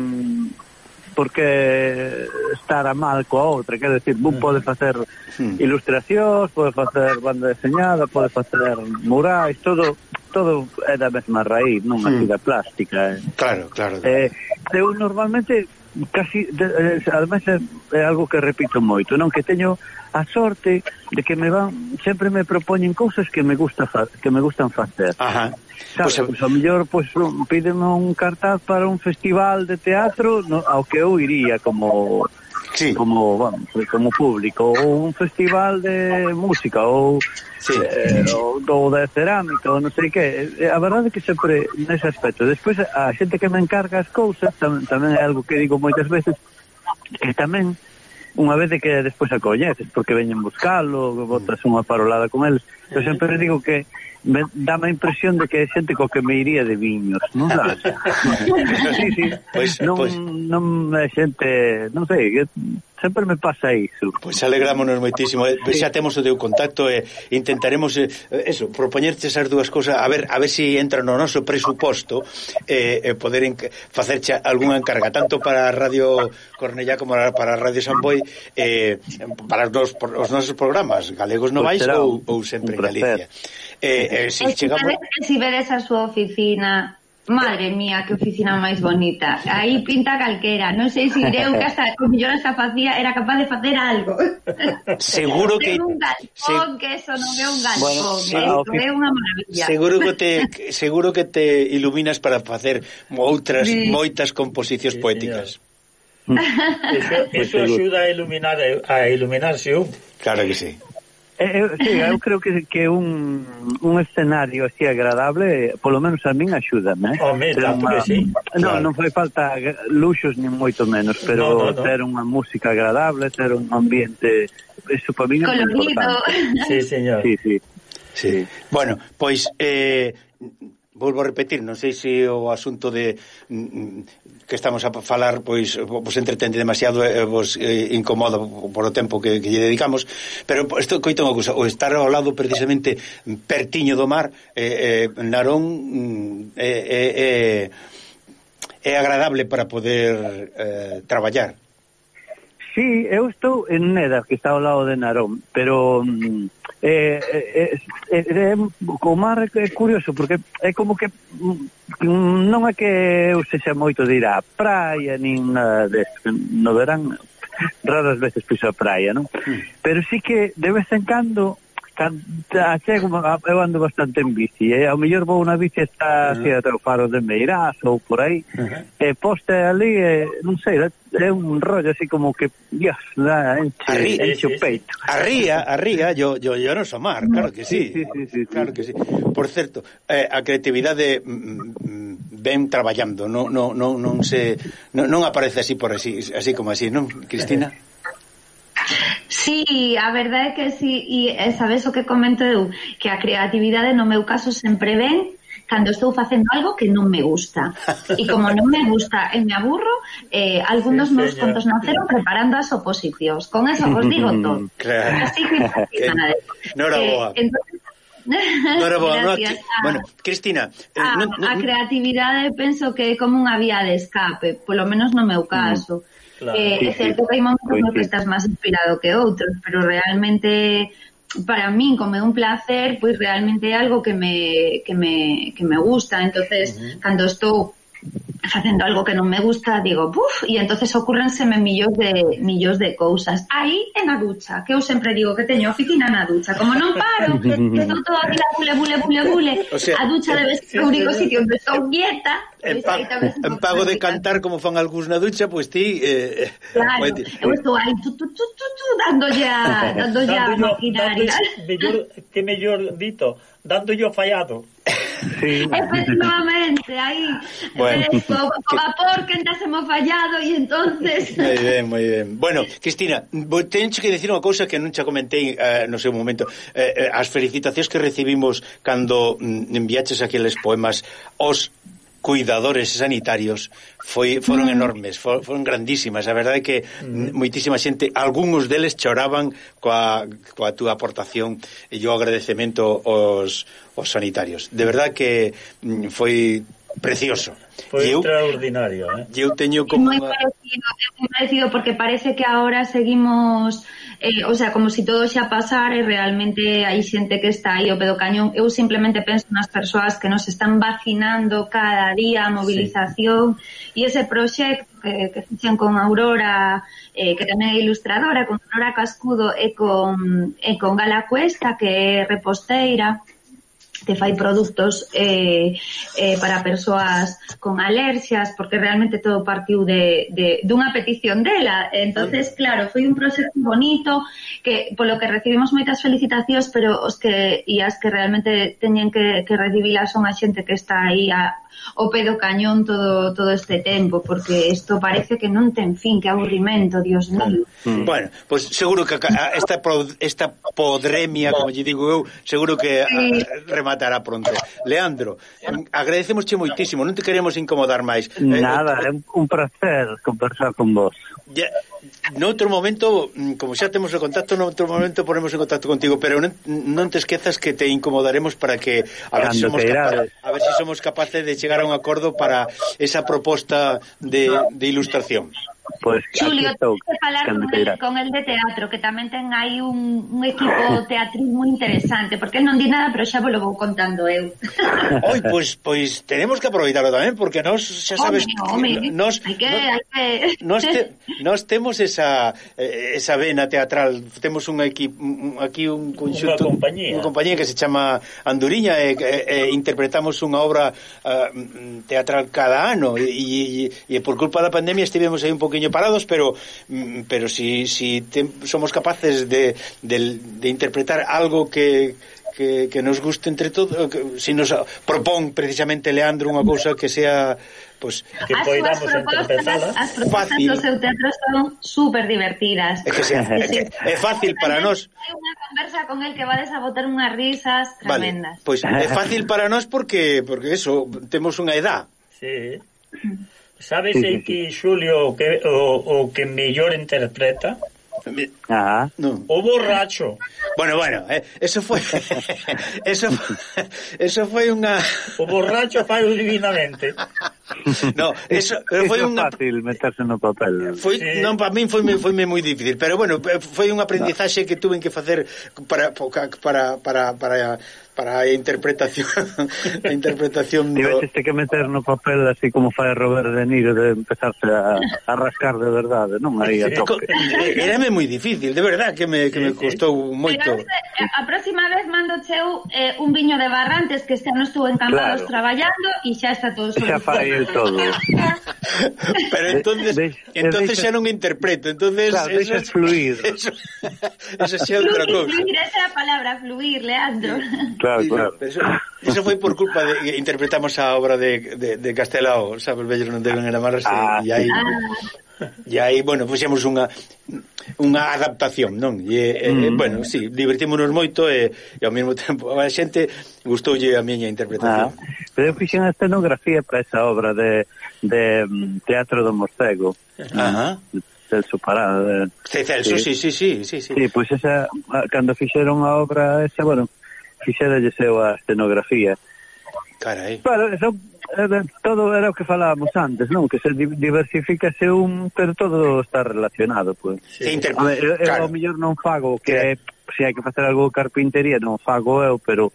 porque estar a mal coa outra, quer decir, un mm. pode facer mm. ilustracións, pode facer banda deseñada, pode facer murais, todo todo é da mesma raíz, non mm. así da plástica. Eh. Claro, claro. claro. Eh, eu normalmente casi de, eh, además é algo que repito moito, non que teño a sorte de que me van sempre me propoñen cousas que me gusta fa, que me gustan facer. Ajá. Sabes, pues, pues, pois, a mellor pois, pues, pídeme un cartaz para un festival de teatro no, ao que eu iría como sí. como bueno, como público ou un festival de música ou sí. eh, ou, ou de cerámica ou non sei que eh, a verdade é que sempre nese aspecto despois a xente que me encarga as cousas tam, tamén é algo que digo moitas veces que tamén unha vez de que despois a coñeces porque veñen buscalo botas unha parolada con eles eu sempre digo que me dá a impresión de que é xente co que me iría de viños, non sabes? sí, sí. Pois, non, pois... non é xente, non sei, que sempre me pasa iso. Pois alegrámonos moitísimo, eh, sí. xa temos o teu contacto e eh, intentaremos eh, eso, propoñerte esas dúas cousas, a ver a ver se si entra no noso presuposto eh, eh poder facerche algunha encarga tanto para a Radio Cornellá como para a Radio Samboy eh, para os, dos, os nosos programas, Galegos no pois Vais pues ou, ou sempre en Galicia. Eh, eh, si chegamos... Se vedes a súa oficina Madre mía, que oficina máis bonita. Aí pinta calquera. Non sei se ireu que hasta que yo hasta facía era capaz de facer algo. Seguro que un galpón, se... que eso non é un galpón, bueno, sí, que é unha maravilla. Seguro que te seguro que te iluminas para facer outras sí. moitas composicións sí, poéticas. Señor. Eso, eso axuda a iluminar eh, a iluminarse un. Claro que sí. Eu, sí, eu creo que que un, un escenario así agradable, polo menos a min axúdame. Eh? Home, tanto que sí. No, claro. non fai falta luxos ni moito menos, pero no, no, no. ter unha música agradable, ter un ambiente eso para min é moi importante. Sí, señor. Sí, sí. Sí. Bueno, pois eh volvo a repetir, non sei se o asunto de que estamos a falar pois vos entretende demasiado e vos eh, incomoda por o tempo que, que lle dedicamos pero isto coito unha cousa o estar ao lado precisamente pertiño do mar eh, eh, Narón mm, é eh, eh, eh, é agradable para poder eh, traballar. Sí, eu estou en Neda, que está ao lado de Narón, pero mm, eh, eh, eh, eh, o mar é curioso, porque é como que mm, non é que eu sexa moito de ir á praia, nin nada de, no verán raras veces piso a praia, non? Mm. Pero sí que de vez en cando tan, chego, eu ando bastante en bici, e eh? ao mellor vou na bici está uh -huh. o faro de Meirás ou por aí, uh -huh. e poste ali, e, non sei, é un rollo así como que, dios, da, enche, arri, enche o peito. Arría, arría, yo, yo, yo non so mar, claro que sí, sí, sí, sí claro sí. que sí. Por certo, eh, a creatividade mm, mm ven traballando, non, non, non, non se non, non aparece así por así, así como así, non, Cristina? Sí, a verdade é que sí, e, sabes o que comento eu, que a creatividade no meu caso sempre ven cando estou facendo algo que non me gusta. E como non me gusta e me aburro, eh, algún sí, dos meus señor. contos naceron preparando as oposicións. Con eso vos digo todo. claro. Así que, que eh, boa. Entonces, Nora boa noite. Bueno, Cristina, eh, a, non, non... a creatividade penso que é como unha vía de escape, polo menos no meu mm. caso. Mm Claro. Eh, é certo que hai momentos que estás máis inspirado que outros, pero realmente para min como un placer, pois realmente algo que me que me que me gusta, entonces uh -huh. cando estou facendo algo que non me gusta, digo, buf, e entonces ocurrenseme millóns de millóns de cousas. Aí en na ducha, que eu sempre digo que teño oficina na ducha, como non paro, que, estou toda a día bule, bule, bule, bule. O sea, a ducha eh, debe ser o único sitio onde estou quieta. En, pa en pago de cantar como fan algúns na ducha, pois pues ti eh, Claro, eu estou aí tu, tu, tu, tu, tu, dándolle a, dándolle a maquinaria. Mellor, que mellor dito, dándolle o fallado. Sí. Efectivamente, ahí. Bueno. Eh, vapor que andas hemos fallado e entonces... Muy ben, moi ben. Bueno, Cristina, tencho que decir unha cousa que non xa comentei eh, no seu momento. Eh, eh, as felicitacións que recibimos cando mm, enviaches aqueles poemas os cuidadores sanitarios foi foron mm. enormes, for, foron grandísimas. A verdade é que mm. moitísima xente, algúns deles choraban coa, coa túa aportación e o agradecemento aos, aos sanitarios. De verdade que mm, foi precioso. Foi eu, extraordinario, eh? E eu teño como moi parecido, é moi parecido porque parece que agora seguimos eh, o sea, como se si todo xa pasar e realmente hai xente que está aí o pedo cañón. Eu simplemente penso nas persoas que nos están vacinando cada día a movilización sí. e ese proxecto que, que fixen con Aurora, eh, que tamén é ilustradora, con Aurora Cascudo e con, e con Gala Cuesta, que é reposteira, que fai produtos eh, eh, para persoas con alerxias, porque realmente todo partiu de, de dunha petición dela. entonces claro, foi un proxecto bonito, que polo que recibimos moitas felicitacións, pero os que e as que realmente teñen que, que recibilas son a xente que está aí a, o pedo cañón todo todo este tempo, porque isto parece que non ten fin, que aburrimento, Dios mío. Mm. Bueno, pois pues seguro que esta esta podremia, como lle digo eu, seguro que sí. rematará pronto. Leandro, agradecemosche moitísimo, non te queremos incomodar máis. Eh, Nada, é un placer conversar con vos ya, noutro momento, mm, como xa temos o contacto, noutro momento ponemos en contacto contigo, pero non, non te esquezas que te incomodaremos para que a ver, si somos, capaz, a ver si somos capaces de chegar a un acordo para esa proposta de, de ilustración. Pois, Julio, tienes que falar con el, con el de teatro, que tamén ten aí un, un equipo teatral moi interesante, porque non di nada, pero xa vos lo vou contando eu. Oi, pois, pois tenemos que aproveitarlo tamén, porque nós, xa sabes... Home, home, nos, hai que... Nos, hai que... Nos, te, nos temos esa, eh, esa vena teatral, temos un equipo, aquí un conxunto... Unha compañía. Unha compañía que se chama Anduriña, e, e, e interpretamos unha obra uh, teatral cada ano, e, e, e por culpa da pandemia estivemos aí un poquinho poquinho parados, pero mm, pero si, si te, somos capaces de, de, de interpretar algo que, que, que nos guste entre todo eh, si nos propón precisamente Leandro unha cousa que sea pues, que as poidamos interpretala as propostas fácil. do seu teatro son super divertidas é, que sea, sí, é, que, é fácil para nós hai unha conversa con el que vades a botar unhas risas tremendas vale, pois pues, é fácil para nós porque porque eso, temos unha edad sí. Sabes sí, sí, que Xulio que, o, o que mellor interpreta? Ah, no. O borracho. Bueno, bueno, eh, eso foi eso foi, eso foi unha O borracho fai divinamente no, eso, foi unha fácil meterse no papel. Foi sí. non para min foi foi moi difícil, pero bueno, foi un aprendizaxe que tuve que facer para para para para para a interpretación a interpretación do... Tiveste que meter no papel así como fai Robert De Niro de empezarse a, a rascar de verdade, non? Aí a tope. Érame eh, moi difícil, de verdade que me, que me custou moito. Pero, a eh, próxima vez mando cheu eh, un viño de barrantes que este ano estou en Cambados claro. traballando e xa está todo solucionado. Xa fai de todo. Pero entonces, de, de, entonces deixa, xa non interpreto, entonces claro, deixa es, fluir. Eso, eso xa outra cousa. Fluir, esa é a palabra, fluir, Leandro. Claro, claro. Eso, eso foi por culpa de interpretamos a obra de de, de Castelao, sabes, vellos non deben enamarse ah, e aí ah. E aí, bueno, fixemos unha unha adaptación, non? E, e mm. bueno, si, sí, divertímonos moito e, e ao mesmo tempo a xente gustoulle a miña interpretación. Ah, pero eu fixen a escenografía para esa obra de, de mm, Teatro do Morcego. Ajá. Celso Parada. De, Celso, sí, sí, sí, sí, sí. Sí, pois pues esa cando fixeron a obra esa, bueno, fixera eu a escenografía. Carai. Bueno, son eh, todo era o que falábamos antes, non? Que se diversificase un, pero todo está relacionado, pois. Pues. Sí, inter... Ver, eu, claro. eu mellor non fago, que claro. se hai que facer algo de carpintería, non fago eu, pero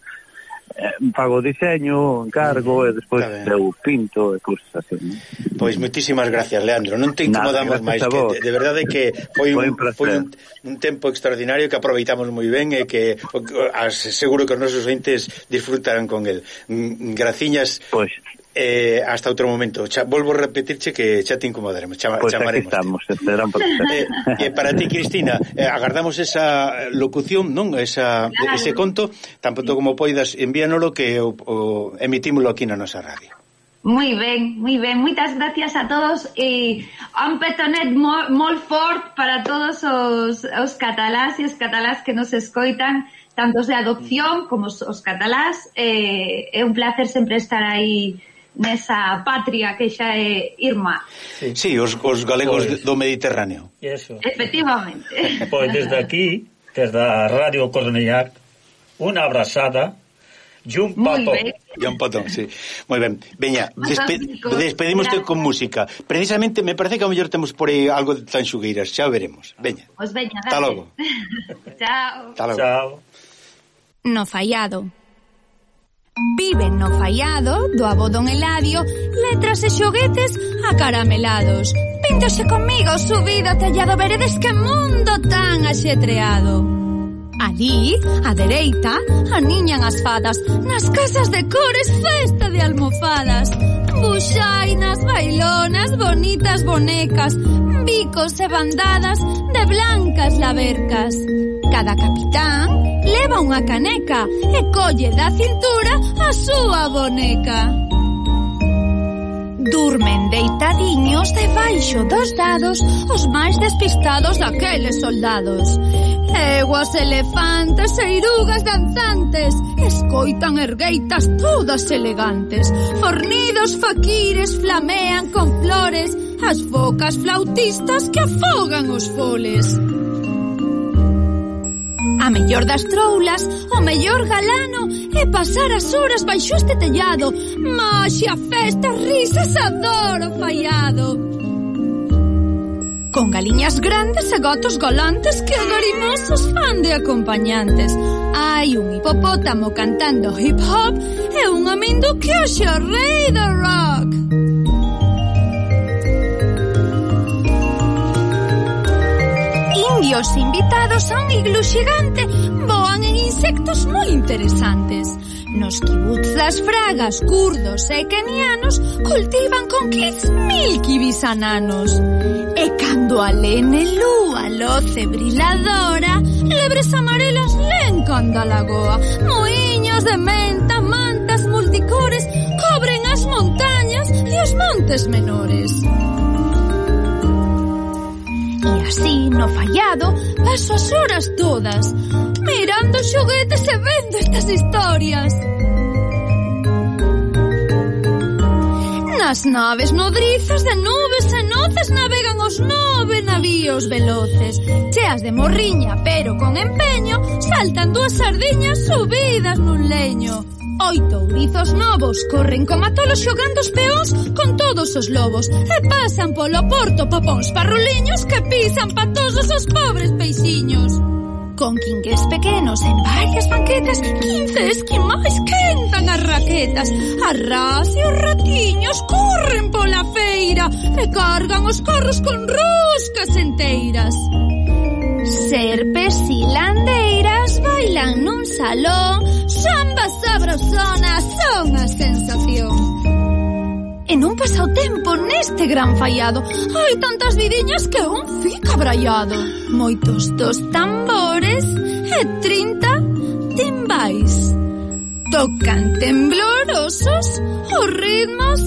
eh, pago diseño, encargo uh -huh. e despois eu pinto e cousas así. ¿no? Pois moitísimas gracias, Leandro. Non te incomodamos máis que de verdade que foi, un, un foi un, un tempo extraordinario que aproveitamos moi ben e que as, seguro que os nosos entes disfrutarán con el. Mm, graciñas. Pois Eh, hasta outro momento. Cha, volvo a repetirche que xa te incomodaremos, chama, pues chamaremos. estamos, eh, eh, para ti, Cristina, eh, agardamos esa locución, non? Esa, claro. Ese conto, tanto como poidas, envíanolo que o, o emitímolo aquí na nosa radio. Moi ben, moi ben. Moitas gracias a todos e un petonet moi, moi fort para todos os, os catalás e os catalás que nos escoitan tanto os de adopción como os, os catalás. Eh, é un placer sempre estar aí nesa patria que xa é Irma. Sí, sí os, os galegos pues, do Mediterráneo. Eso. Efectivamente. Pois desde aquí, desde a Radio Cornellá, unha abrazada e un pato. E un pato, sí. Moi ben. Veña, despe despedimoste con música. Precisamente, me parece que a mellor temos por aí algo de tanxugueiras. Xa veremos. Veña. Os veña, dale. Hasta logo. Chao. Hasta logo. Chao. No fallado. Viven no fallado do abodón Eladio Letras e xoguetes acaramelados. Píntose comigo subido ao tellado Veredes que mundo tan axetreado Allí, a dereita, aniñan as fadas Nas casas de cores festa de almofadas. Buxainas, bailonas, bonitas bonecas Bicos e bandadas de blancas labercas cada capitán leva unha caneca e colle da cintura a súa boneca. Durmen deitadiños debaixo dos dados os máis despistados daqueles soldados. Eguas elefantes e irugas danzantes escoitan ergueitas todas elegantes. Fornidos faquires flamean con flores as focas flautistas que afogan os foles. A mellor das troulas, o mellor galano e pasar as horas baixo este tellado. Maxia, festa, risas, adoro fallado. Con galiñas grandes e gatos galantes que agarimosos fan de acompañantes. Hai un hipopótamo cantando hip hop e un amindo que oxe o rei do rock. e os invitados a un iglú xigante voan en insectos moi interesantes. Nos kibutz das fragas, curdos e kenianos cultivan con clics mil kibis ananos. E cando a lene lúa loce briladora, lebres amarelas lencan da lagoa, moiños de menta, mantas multicores cobren as montañas e os montes menores. E así, no fallado, paso as horas todas, mirando xoguetes e vendo estas historias. Nas naves nodrizas de nubes e noces navegan os nove navíos veloces. Cheas de morriña, pero con empeño, saltan dúas sardiñas subidas nun leño. Oito ourizos novos corren como tolos xogando os peóns con todos os lobos e pasan polo porto papóns parruliños que pisan pa todos os pobres peixiños. Con quinques pequenos en varias banquetas, quince esquimais quentan as raquetas. Arras e os ratiños corren pola feira e cargan os carros con roscas enteiras. Serpes e landeiras bailan nun salón, xa sabrosonas son a sensación. E non pasa o tempo neste gran fallado. Hai tantas vidiñas que un fica brallado. Moitos dos tambores e trinta timbais. Tocan temblorosos os ritmos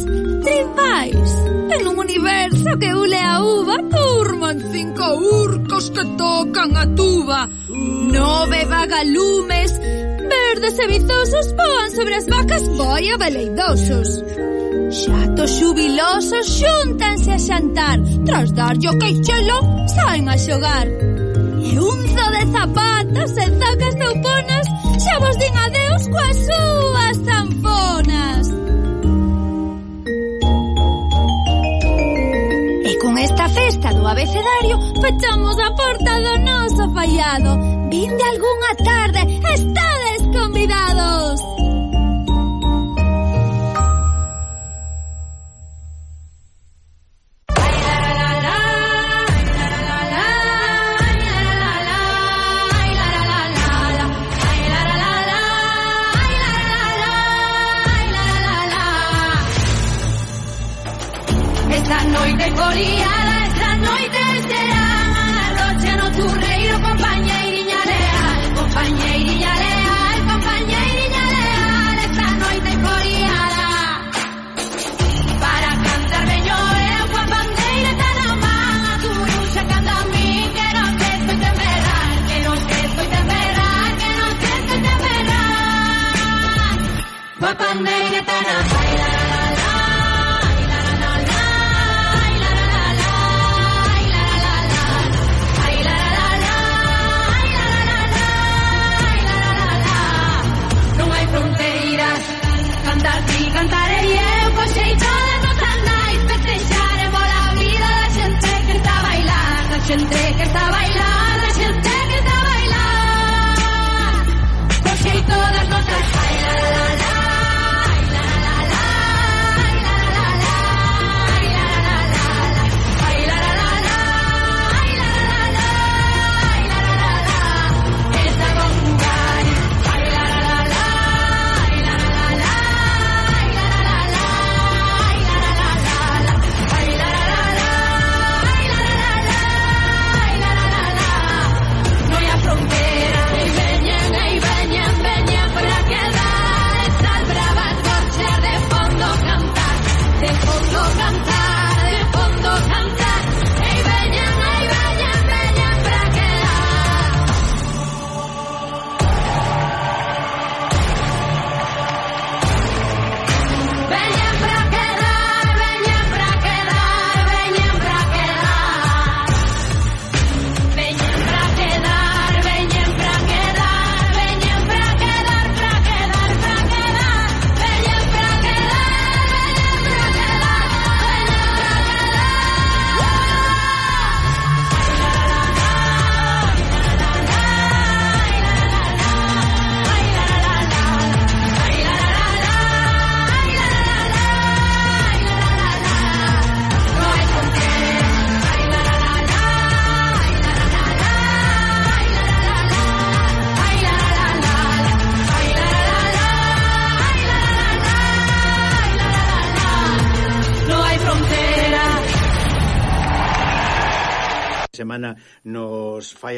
tribais. En un universo que ule a uva, turman cinco urcos que tocan a tuba. Nove vagalumes ollos dos avizosos voan sobre as vacas boia baleidosos. Xatos xubilosos xuntanse a xantar, tras darlle o queixelo saen a xogar. E un zo de zapatas e zacas touponas xa vos din adeus coas súas zamponas. E con esta festa do abecedario fechamos a porta do noso fallado. Vinde algunha tarde, estade convidados. Esta noche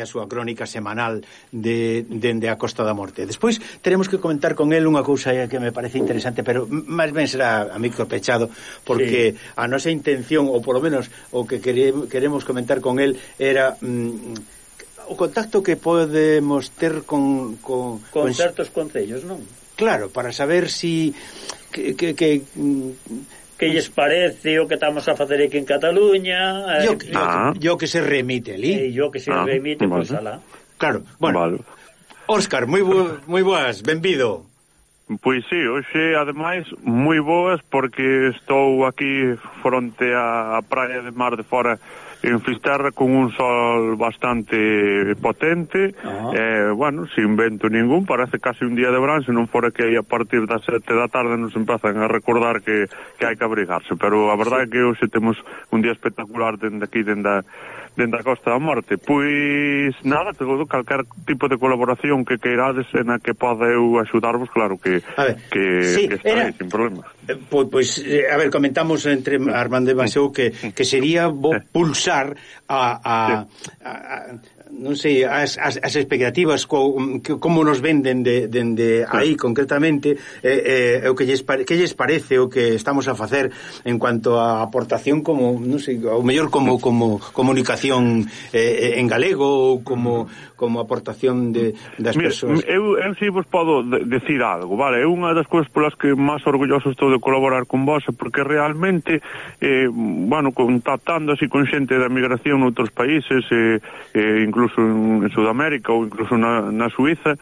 súa crónica semanal de, dende a Costa da Morte. Despois teremos que comentar con el unha cousa que me parece interesante, pero máis ben será a micro pechado, porque sí. a nosa intención, ou polo menos o que queremos comentar con el, era... Mm, o contacto que podemos ter con... Con, con, con certos concellos, non? Claro, para saber si que, que, que mm, que lles parece o que estamos a facer aquí en Cataluña. Yo, eh, yo, ah. yo que se remite ali. Eh, yo que se ah, remite, vale. pois pues, alá. Claro, bueno. Vale. Óscar, moi bo, moi boas, benvido. Pois sí, hoxe ademais moi boas porque estou aquí fronte á praia de Mar de Fora en Fisterra con un sol bastante potente ah. eh, bueno, sin vento ningún parece casi un día de verán, se non fora que aí a partir das sete da tarde nos empezan a recordar que, que hai que abrigarse pero a verdade sí. é que hoxe temos un día espectacular dende aquí, dende a dende a Costa da Morte. Pois nada, todo calquer tipo de colaboración que queirades en a que poda eu axudarvos, claro que a ver, que, sí, que estarei sin problema. Eh, pois, pois a ver, comentamos entre Armando e Maseu que, que sería bo pulsar a, a, a, a non sei, as, as, as expectativas co, que, como nos venden de, dende de claro. aí concretamente eh, eh, o que lles, pare, que lles parece o que estamos a facer en cuanto a aportación como, non sei, ou mellor como como comunicación eh, en galego ou como como aportación de, das Mira, persoas. Eu en si vos podo de, decir algo, vale? É unha das cousas polas que máis orgulloso estou de colaborar con vos porque realmente eh, bueno, contactando así con xente da migración noutros países eh, eh, incluso incluso en, en Sudamérica ou incluso na, na Suiza,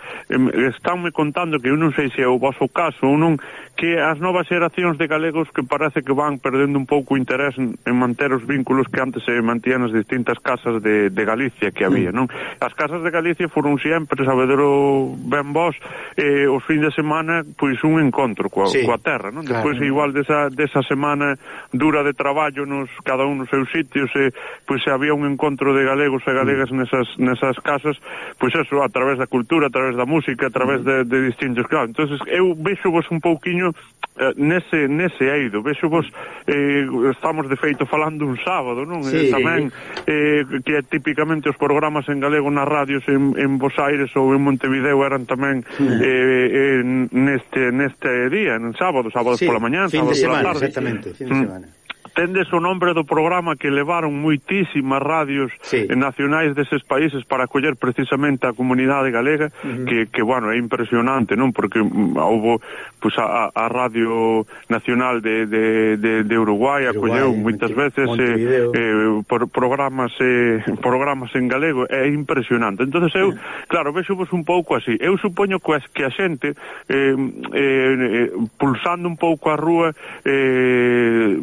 estánme contando que eu non sei se é o vosso caso ou non, que as novas xeracións de galegos que parece que van perdendo un pouco o interés en, en manter os vínculos que antes se mantían nas distintas casas de, de Galicia que había, non? As casas de Galicia foron sempre, sabedero ben vos, eh, os fins de semana, pois un encontro coa, sí, coa terra, non? Claro. Despois igual desa, desa semana dura de traballo nos cada un nos seus sitios, eh, pois se había un encontro de galegos e galegas mm. nesas nesas, nesas casas, pois eso, a través da cultura, a través da música, a través de, de distintos, claro, entonces eu vexo vos un pouquiño eh, nese, nese eido, vexo vos eh, estamos de feito falando un sábado non? Eh, sí. Eh, tamén eh, que típicamente os programas en galego nas radios en, en Bos Aires ou en Montevideo eran tamén eh, eh, neste, neste día, en sábado sábado sí. pola mañán, sábado pola tarde fin de semana, fin de mm. semana tendes o nombre do programa que levaron moitísimas radios sí. nacionais deses países para acoller precisamente a comunidade galega, uh -huh. que, que, bueno, é impresionante, non? Porque mm, houbo pues, a, a Radio Nacional de, de, de, de Uruguai, Uruguai acolleu moitas veces eh, eh, por programas eh, programas en galego, é impresionante. entonces eu, uh -huh. claro, vexo vos un pouco así. Eu supoño que, que a xente eh, eh, pulsando un pouco a rúa eh,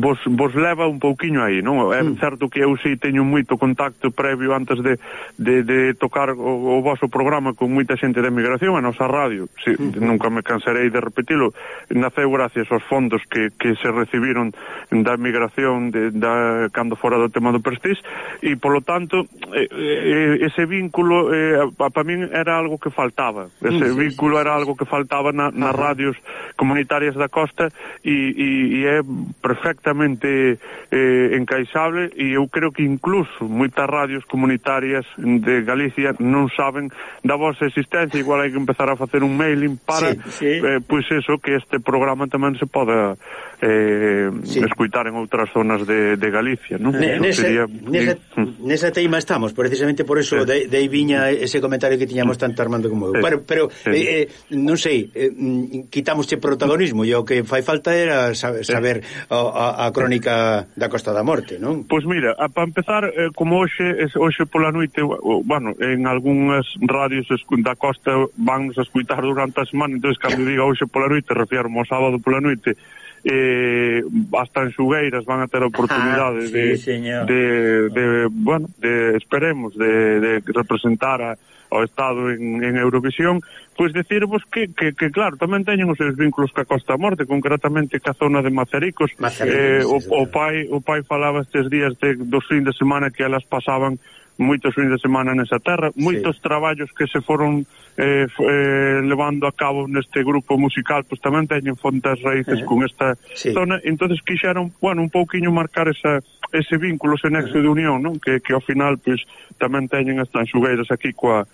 vos, vos leva un pouquiño aí, non? É mm. certo que eu sei teño moito contacto previo antes de, de, de tocar o, o vosso programa con moita xente de emigración, a nosa radio, si, mm. nunca me cansarei de repetilo, naceu gracias aos fondos que, que se recibiron da emigración de, da, cando fora do tema do Prestige, e polo tanto, eh, eh, ese vínculo eh, para min era algo que faltaba, ese mm. vínculo era algo que faltaba na, nas radios comunitarias da costa e, e, e é perfecta perfectamente eh, encaixable e eu creo que incluso moitas radios comunitarias de Galicia non saben da vosa existencia, igual hai que empezar a facer un mailing para, sí, sí. Eh, pois eso, que este programa tamén se poda eh, sí. escuitar en outras zonas de, de Galicia, non? Ne, nesa, sería, nesa, mm. nesa teima estamos, precisamente por eso, eh. de, de aí viña ese comentario que tiñamos tanto Armando como eu. Eh. Pero, pero eh. Eh, non sei, eh, mm, quitamos che protagonismo, e o que fai falta era saber eh. a, a, a crónica da Costa da Morte, non? Pois mira, para empezar, eh, como hoxe hoxe pola noite, bueno, en algunhas radios da Costa vannos a escutar durante a semana, entonces cando diga hoxe pola noite, refiero ao sábado pola noite, eh, hasta en Xugueiras van a ter oportunidade ah, sí, de, señor. de, de, bueno, de, esperemos, de, de representar a ao Estado en, en Eurovisión, pois decirvos que, que, que claro, tamén teñen os seus vínculos ca Costa Morte, concretamente ca zona de Mazaricos, Mazaricos eh, o, o, pai, o pai falaba estes días de, dos fin de semana que elas pasaban moitos fins de semana nesa terra, moitos sí. traballos que se foron eh, eh, levando a cabo neste grupo musical, pois tamén teñen fontes raíces eh. con esta sí. zona, entonces quixeron, bueno, un pouquiño marcar esa ese vínculo, ese nexo de unión, non? Que, que ao final, pois, tamén teñen estas xugueiras aquí coa,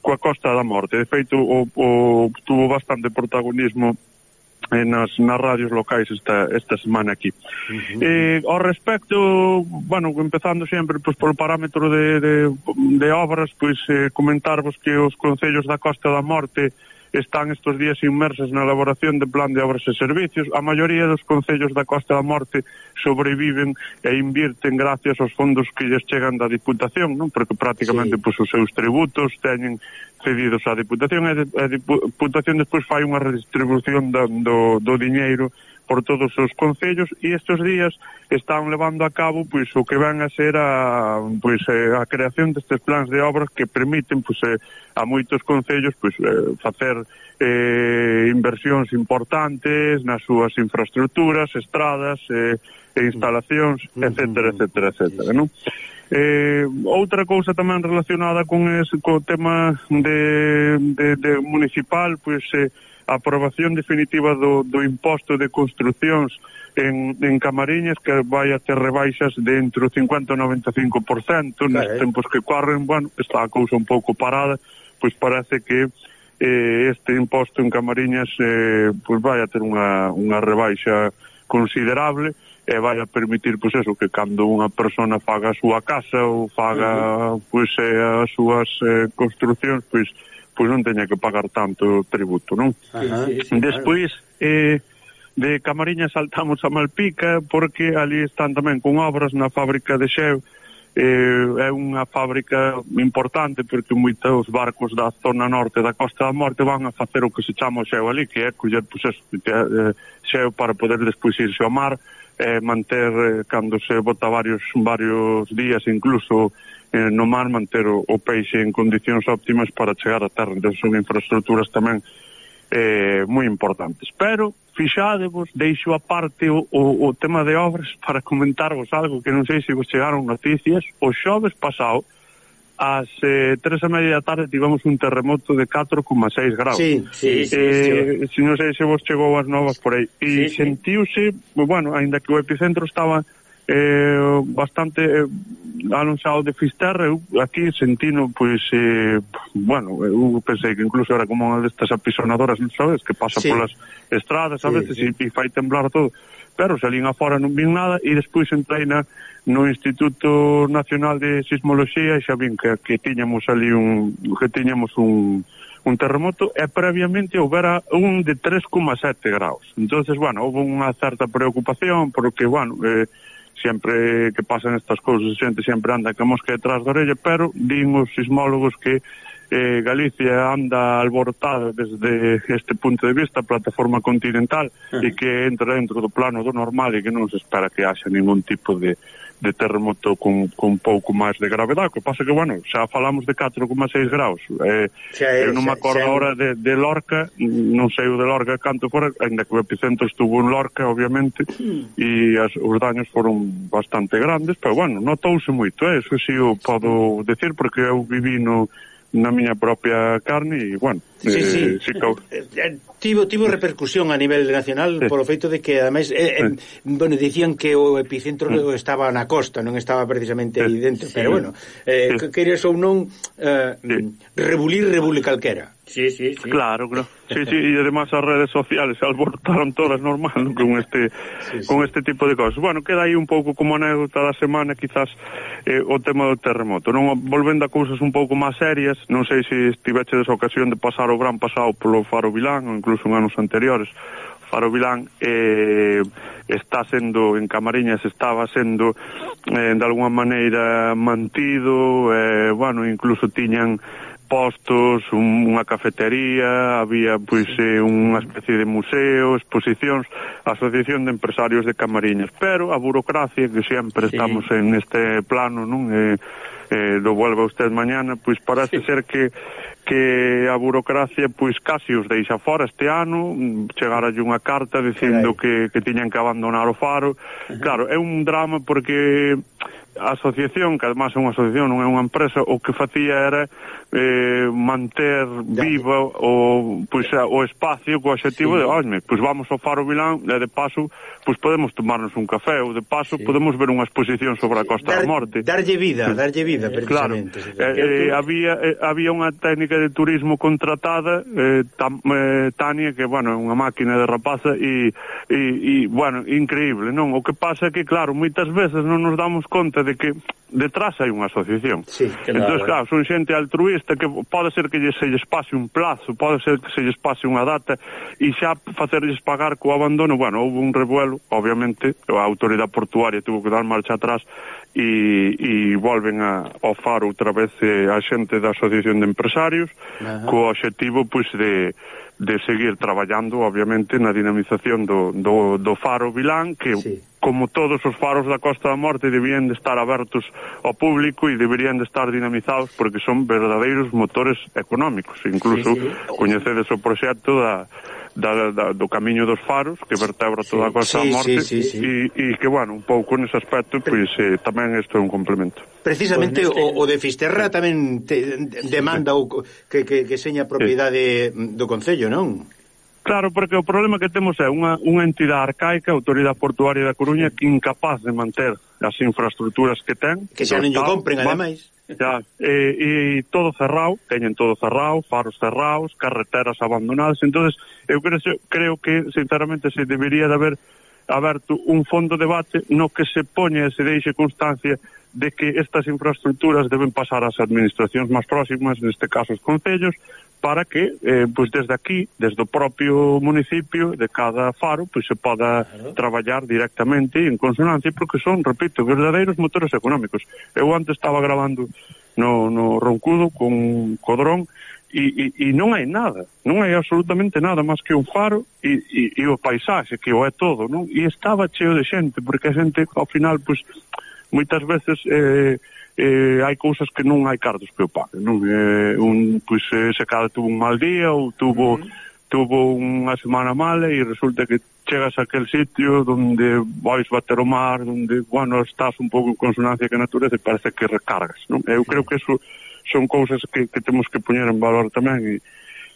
coa Costa da Morte. De feito, o, o tuvo bastante protagonismo eh, nas, nas radios locais esta, esta semana aquí. Uh -huh. eh, ao respecto, bueno, empezando sempre pois, polo parámetro de, de, de obras, pois eh, comentarvos que os concellos da Costa da Morte están estos días inmersas na elaboración de plan de obras e servicios. A maioría dos concellos da Costa da Morte sobreviven e invirten gracias aos fondos que lles chegan da Diputación, non? porque prácticamente sí. pois, os seus tributos teñen cedidos á Diputación e a Diputación despois fai unha redistribución da, do, do diñeiro por todos os concellos e estes días están levando a cabo pois o que van a ser a pois eh, a creación destes plans de obras que permiten pois eh, a moitos concellos pois eh, facer eh, inversións importantes nas súas infraestructuras, estradas, eh, e instalacións, etcétera, etcétera, etcétera, non? Eh, outra cousa tamén relacionada con ese co tema de, de, de municipal, pois eh, a aprobación definitiva do, do imposto de construccións en, en Camariñas que vai a ter rebaixas de entre o 50 e o 95% nos tempos que corren, bueno, está a cousa un pouco parada, pois parece que eh, este imposto en Camariñas eh, pois vai a ter unha, unha rebaixa considerable e vai a permitir pois eso que cando unha persona faga a súa casa ou faga uh -huh. pois eh, as súas eh, construccións pois pois non teña que pagar tanto tributo, non? Sí, sí, sí, Despois eh, de Camariña saltamos a Malpica porque ali están tamén con obras na fábrica de Xeu eh, é unha fábrica importante porque moitos barcos da zona norte da Costa da Morte van a facer o que se chama o xeo ali que é coller pues, eh, xeo para poder despois irse ao mar eh, manter eh, cando se bota varios varios días incluso eh, no mar manter o, o peixe en condicións óptimas para chegar a terra. Entón son infraestructuras tamén eh, moi importantes. Pero, fixadevos, deixo a parte o, o, o tema de obras para comentarvos algo que non sei se vos chegaron noticias. O xoves pasado, ás eh, tres e media da tarde tivemos un terremoto de 4,6 graus. Sí, sí, sí, eh, sí. Non sei se vos chegou as novas por aí. E sí, sentiuse, sí. bueno, aínda que o epicentro estaba eh, bastante eh, anunciado de Fisterra, eu aquí sentino, pois, eh, bueno, eu pensei que incluso era como unha destas apisonadoras, sabes, que pasa sí. polas estradas, a sí, veces, sí. e, e fai temblar todo, pero salín afora non vin nada, e despois entrei na, no Instituto Nacional de Sismoloxía, e xa vin que, que tiñamos ali un, que tiñamos un, un terremoto e previamente houbera un de 3,7 graus. entonces bueno, houve unha certa preocupación porque, bueno, eh, sempre que pasan estas cousas, xente sempre anda que mosca detrás da orella, pero din os sismólogos que eh, Galicia anda alborotada desde este punto de vista, plataforma continental, uh -huh. e que entra dentro do plano do normal e que non se espera que haxa ningún tipo de, de terremoto con, con pouco máis de gravedade, o que pasa que, bueno, xa falamos de 4,6 graus, eh, xa, é, eu non me acordo agora de, de Lorca, non sei o de Lorca canto fora, ainda que o epicentro estuvo en Lorca, obviamente, mm. e as, os daños foron bastante grandes, pero, bueno, notouse moito, eh, eso si o podo decir, porque eu viví no na miña propia carne e, bueno, sí, eh, sí. Si eh, eh, tivo, tivo repercusión a nivel nacional sí. polo feito de que, ademais, eh, eh, bueno, dicían que o epicentro sí. estaba na costa, non estaba precisamente sí. aí dentro, sí. pero, bueno, eh, sí. queres ou non, eh, sí. rebulir, rebule calquera. Sí, sí, sí. Claro, claro. Sí, sí, e además as redes sociales alborotaron todas normal con este sí, sí. con este tipo de cosas. Bueno, queda aí un pouco como anécdota da semana, quizás eh, o tema do terremoto. Non volvendo a cousas un pouco máis serias, non sei se estiveche a ocasión de pasar o gran pasado polo Faro Vilán ou incluso en anos anteriores. Faro Vilán eh, está sendo en Camariñas estaba sendo eh, de alguma maneira mantido, eh, bueno, incluso tiñan postos, un, unha cafetería, había pois eh, unha especie de museo, exposicións, asociación de empresarios de Camariñas, pero a burocracia que sempre sí. estamos en este plano, non? Eh, eh, do vuelva usted mañana, pois parece sí. ser que que a burocracia pois casi os deixa fora este ano, chegaralle unha carta dicindo que, que tiñan que abandonar o faro. Uh -huh. Claro, é un drama porque a asociación, que además é unha asociación, non é unha empresa, o que facía era eh, manter viva o, pois, o espacio co objetivo sí. de, oime, pois vamos ao Faro Milán e de paso, pois podemos tomarnos un café ou de paso sí. podemos ver unha exposición sobre a Costa Dar, da Morte. Darlle vida, darlle vida, eh, precisamente. Claro, eh, eh, había, eh, había unha técnica de turismo contratada, eh, tam, eh, Tania, que, bueno, é unha máquina de rapaza e, e, e, bueno, increíble, non? O que pasa é que, claro, moitas veces non nos damos conta de que detrás hai unha asociación. Sí, entón, claro, son xente altruista que pode ser que se lles pase un plazo, pode ser que se lles pase unha data e xa facerlles pagar co abandono, bueno, houve un revuelo, obviamente, a autoridade portuaria tuvo que dar marcha atrás e, e volven a, ao faro outra vez eh, a xente da Asociación de Empresarios Ajá. co obxectivo pois, de de seguir traballando obviamente na dinamización do, do, do faro Vilán que sí. como todos os faros da Costa da Morte debían de estar abertos ao público e deberían de estar dinamizados porque son verdadeiros motores económicos incluso sí, sí. coñecedes o proxecto da da, da, do camiño dos faros que vertebra toda a Costa sí, da Morte sí, sí, sí. E, e que, bueno, un pouco nese aspecto pois, eh, tamén isto é un complemento Precisamente pues neste... o, o de Fisterra tamén te, demanda o, que, que, que seña propiedade sí. do Concello, non? Claro, porque o problema que temos é unha, unha entidade arcaica, a Autoridade Portuaria da Coruña, que incapaz de manter as infraestructuras que ten. Que xa non lle compren, ademais. Ya, eh, e, e todo cerrado, teñen todo cerrado, faros cerrados, carreteras abandonadas, entonces eu creo, creo que sinceramente se debería de haber aberto un fondo de debate no que se poña e se deixe constancia de que estas infraestructuras deben pasar ás administracións máis próximas, neste caso os concellos, para que eh, pois desde aquí, desde o propio municipio de cada faro, pois se poda claro. traballar directamente en consonancia porque son, repito, verdadeiros motores económicos. Eu antes estaba gravando no, no Roncudo con Codrón e, e, e non hai nada, non hai absolutamente nada máis que un faro e, e, e o paisaxe, que o é todo, non? E estaba cheo de xente, porque a xente ao final, pois, moitas veces eh, eh, hai cousas que non hai cartos que o pague, non? Eh, un, pois, eh, se cada tuvo un mal día ou tuvo, uh -huh. tuvo unha semana mala e resulta que chegas a aquel sitio donde vais bater o mar, donde, bueno, estás un pouco en consonancia que a natureza e parece que recargas, non? Eu creo que eso son cousas que, que temos que poñer en valor tamén e,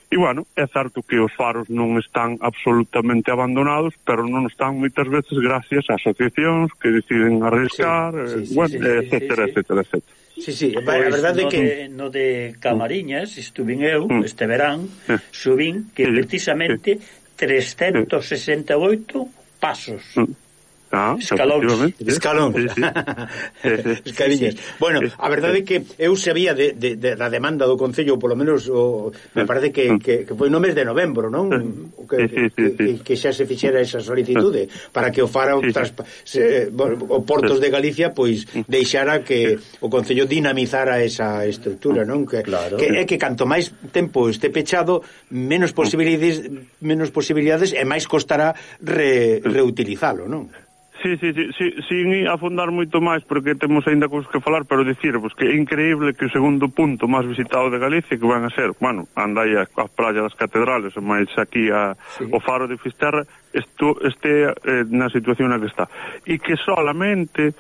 E, bueno, é certo que os faros non están absolutamente abandonados, pero non están moitas veces gracias a asociacións que deciden arriscar, sí, eh, sí, sí, bueno, sí, sí, etcétera, sí, sí. etcétera, etcétera. Sí, sí, a pois verdade é que no de Camariñas estuvín eu mm. este verán, eh. subín que precisamente 368 pasos. Mm. Ah, escalóns, escalóns. Escaliñas. Bueno, a verdade é que eu sabía de, de, de, da demanda do Concello, polo menos o, me parece que, que, que foi no mes de novembro, non? O que, que, que, que xa se fixera esa solicitude para que o fara o, traspa, se, bueno, o Portos de Galicia pois deixara que o Concello dinamizara esa estructura, non? Que, claro. que é que canto máis tempo este pechado, menos posibilidades menos posibilidades e máis costará re, reutilizalo, non? Sí, sí, sí, sí, sin afondar moito máis porque temos aínda cousas que falar, pero dicirvos que é increíble que o segundo punto máis visitado de Galicia que van a ser, bueno, andai a praias das catedrales, máis aquí a, sí. o faro de Fisterra, esto, este eh, na situación na que está e que solamente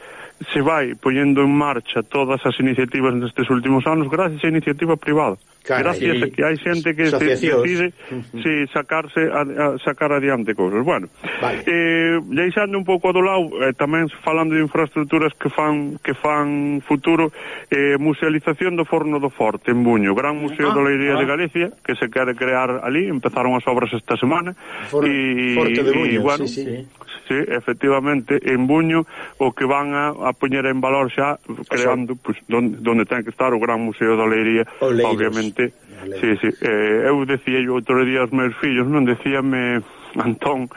se vai poñendo en marcha todas as iniciativas nestes últimos anos gracias a iniciativa privada Caray, gracias a que hai xente que se decide uh -huh. si sacarse a, a sacar adiante cousas bueno, vale. eh, deixando un pouco do lado eh, tamén falando de infraestructuras que fan que fan futuro eh, musealización do Forno do Forte en Buño, gran museo ah, do Leiría ah. de Galicia que se quere crear ali, empezaron as obras esta semana For, e, de Buño, bueno, sí, sí. Sí, efectivamente, en Buño o que van a, a poñer en valor xa creando pues, donde, donde ten que estar o Gran Museo da Leiría, Oleiros. obviamente. Oleiros. Sí, sí. Eh, eu decía outro día aos meus fillos, non decíame Antón,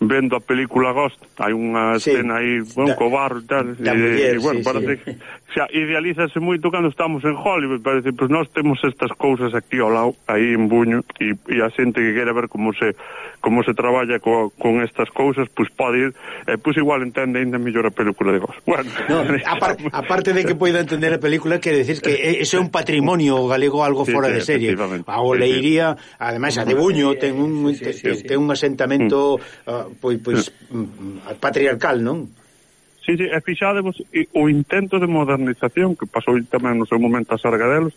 vendo a película Ghost, hai unha sí. escena aí, bueno, da, co barro e tal, da e, muller, e, bueno, sí, parece sí. que o sea, idealízase moito cando estamos en Hollywood, parece, pois pues, nós temos estas cousas aquí ao lado, aí en Buño, e, e a xente que quere ver como se como se traballa co, con estas cousas, pois pues, pode ir, e eh, pois pues, igual entende ainda mellor a película de Ghost. Bueno, no, apar, aparte de que poida entender a película, quere decir que ese é un patrimonio galego algo sí, fora sí, de serie. A Oleiría, sí, sí. ademais a de Buño ten un sí, sí, ten, sí, ten un asentamento mm. uh, pois, pois mm, mm, patriarcal, non? Sí, sí, e fixadevos o intento de modernización que pasou tamén no seu momento a Sargadelos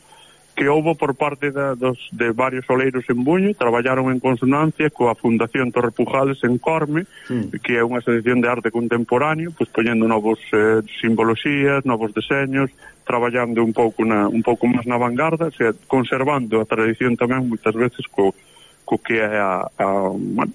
que houbo por parte da, dos, de varios oleiros en Buño traballaron en consonancia coa Fundación Torre Pujales en Corme mm. que é unha asociación de arte contemporáneo pois poñendo novos eh, simboloxías novos deseños traballando un pouco na, un pouco máis na vanguarda, o sea, conservando a tradición tamén moitas veces co, co que é a, a,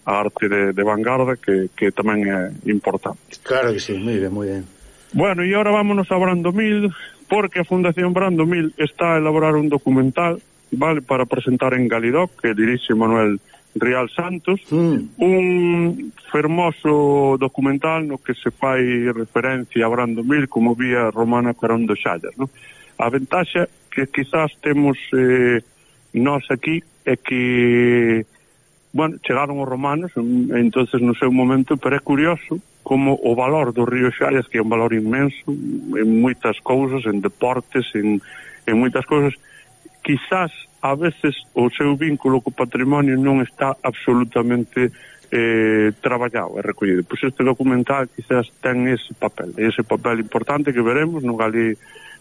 a arte de, de vanguarda que, que tamén é importante. Claro que sí, moi ben, moi ben. Bueno, e agora vámonos a Brandomil, porque a Fundación Brandomil está a elaborar un documental vale para presentar en Galidoc, que dirixe Manuel Real Santos, mm. un fermoso documental no que se fai referencia a Brandomil como vía romana Carón do Xallas, no? A ventaxa que quizás temos eh, Nós aquí é que bueno, chegaron os romanos, entonces no seu momento, pero é curioso como o valor do río Xallas, que é un valor inmenso en moitas cousas, en deportes, en, en moitas cousas, quizás a veces o seu vínculo co patrimonio non está absolutamente eh, traballado e recollido. Pois este documental quizás ten ese papel, ese papel importante que veremos no Gali,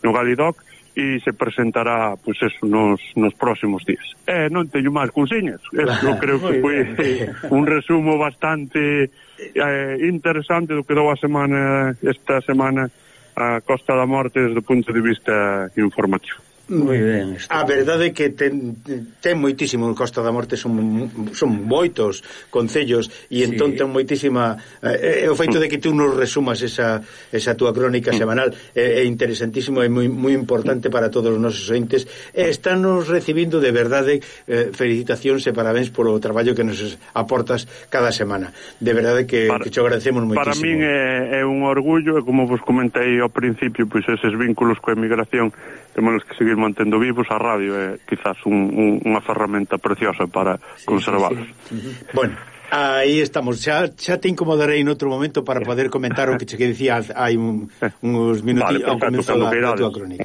no Galidoc, e se presentará pois pues, eso nos, nos próximos días. Eh, non teño máis cousiñas. Eso creo que foi un resumo bastante eh, interesante do que dou a semana esta semana a Costa da Morte desde o punto de vista informativo. Moi mm. ben. A verdade é que ten, ten moitísimo Costa da Morte son, son moitos concellos e entón sí. ten moitísima eh, eh, o feito de que tú nos resumas esa, esa túa crónica semanal é, eh, é interesantísimo e moi, moi importante para todos os nosos entes e nos recibindo de verdade eh, felicitacións e parabéns polo traballo que nos aportas cada semana. De verdade que, para, que te agradecemos moitísimo. Para min é, é un orgullo e como vos comentei ao principio pois eses vínculos coa emigración temos que seguir mantendo vivos a radio é quizás un, un, unha ferramenta preciosa para sí, conservalos. Sí, sí. Uh -huh. Bueno, Aí estamos, xa, xa te incomodarei en outro momento para poder comentar o que che que dicía hai un, uns minutos vale, ao comezo da, da tua crónica.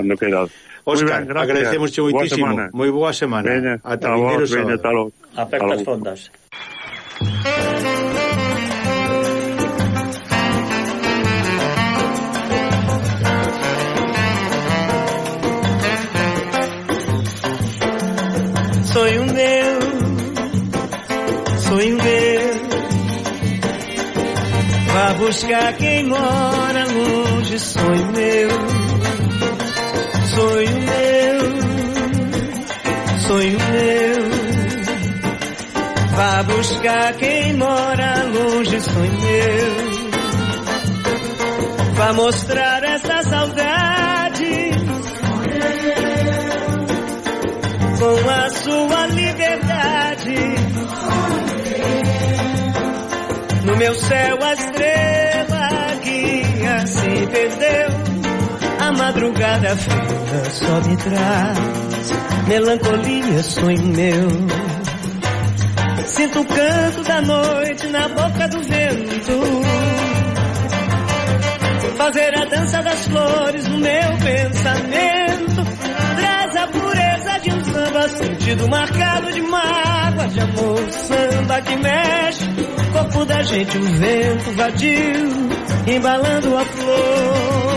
Óscar, agradecemos che moitísimo. Boa moi boa semana. Veña, ata vindeiro sábado. as fondas. Sonho meu, sonho meu. Vá buscar quem mora longe, sonho meu, sonho meu, sonho meu. Vá buscar quem mora longe, sonho meu. Vá mostrar essa com a sua liberdade. No meu céu a estrela guia se perdeu. A madrugada fria só me traz melancolia, sonho meu. Sinto o canto da noite na boca do vento. Fazer a dança das flores no meu pensamento. Sentido marcado de mágoa de amor. Samba que mexe, corpo da gente, o vento vadio, embalando a flor.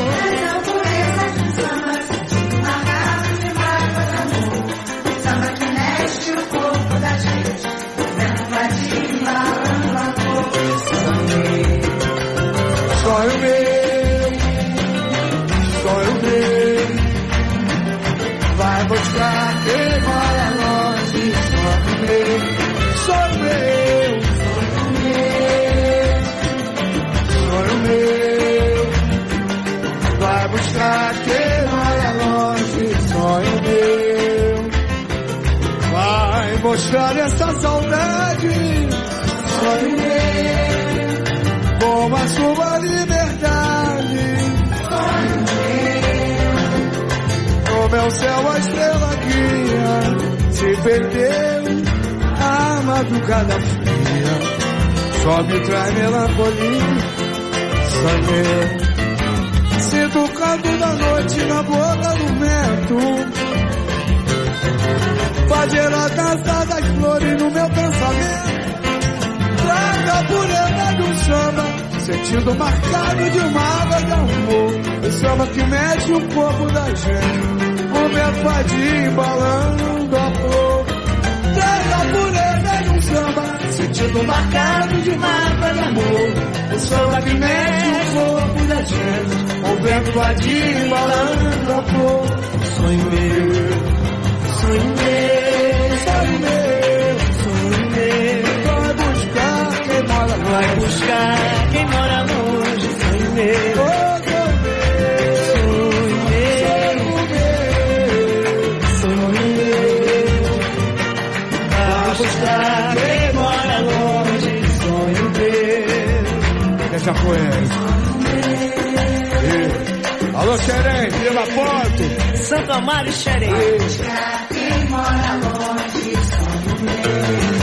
Buscar essa saudade. Sonhei com a sua liberdade. No meu céu a estrela guia se perdeu. A madrugada fria só me traz melancolia. Sonhei. Sinto o canto da noite na boca do vento. Fazer a dança das flores no meu pensamento. Traga a pureza do samba, sentido marcado de mágoa de amor. O samba que mexe o corpo da gente. O meu fadinho embalando a flor. Traga a pureza do samba, sentido marcado de mágoa de amor. O samba que mexe o corpo da gente. O vento vadio embalando a flor. Sonho meu sonho meu, sonho meu, sonho meu. Vai buscar quem mora longe, vai buscar quem mora longe, sonho meu. Já foi. Alô, Xerém, tira foto. Santo Amaro e Xerém. Quem mora longe, Thank you.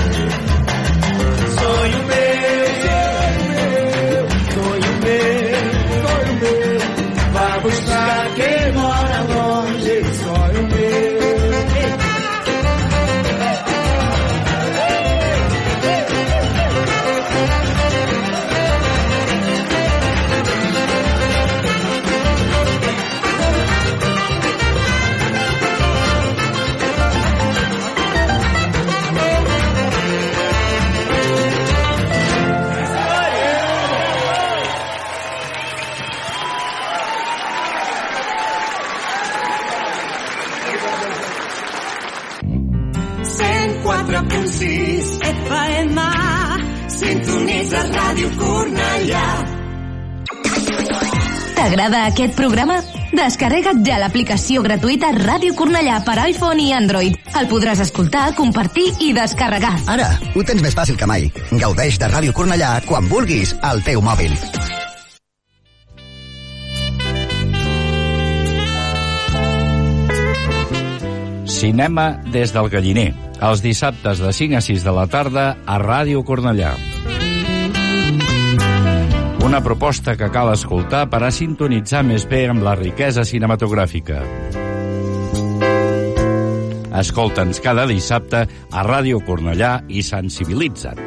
Sintonitza Ràdio Cornellà T'agrada aquest programa? Descarrega't ja l'aplicació gratuïta Ràdio Cornellà per iPhone i Android. El podràs escoltar, compartir i descarregar. Ara, ho tens més fàcil que mai. Gaudeix de Ràdio Cornellà quan vulguis al teu mòbil. Cinema des del Galliner. Els dissabtes de 5 a 6 de la tarda a Ràdio Cornellà. Una proposta que cal escoltar per a sintonitzar més bé amb la riquesa cinematogràfica. Escolta'ns cada dissabte a Ràdio Cornellà i sensibilitza't.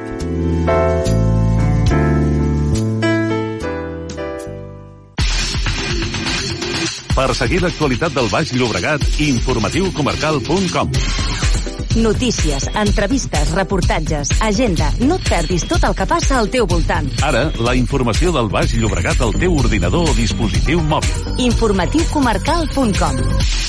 Per seguir l'actualitat del Baix Llobregat, informatiucomarcal.com. Notícies, entrevistes, reportatges, agenda. No et perdis tot el que passa al teu voltant. Ara, la informació del Baix Llobregat al teu ordinador o dispositiu mòbil. Informatiucomarcal.com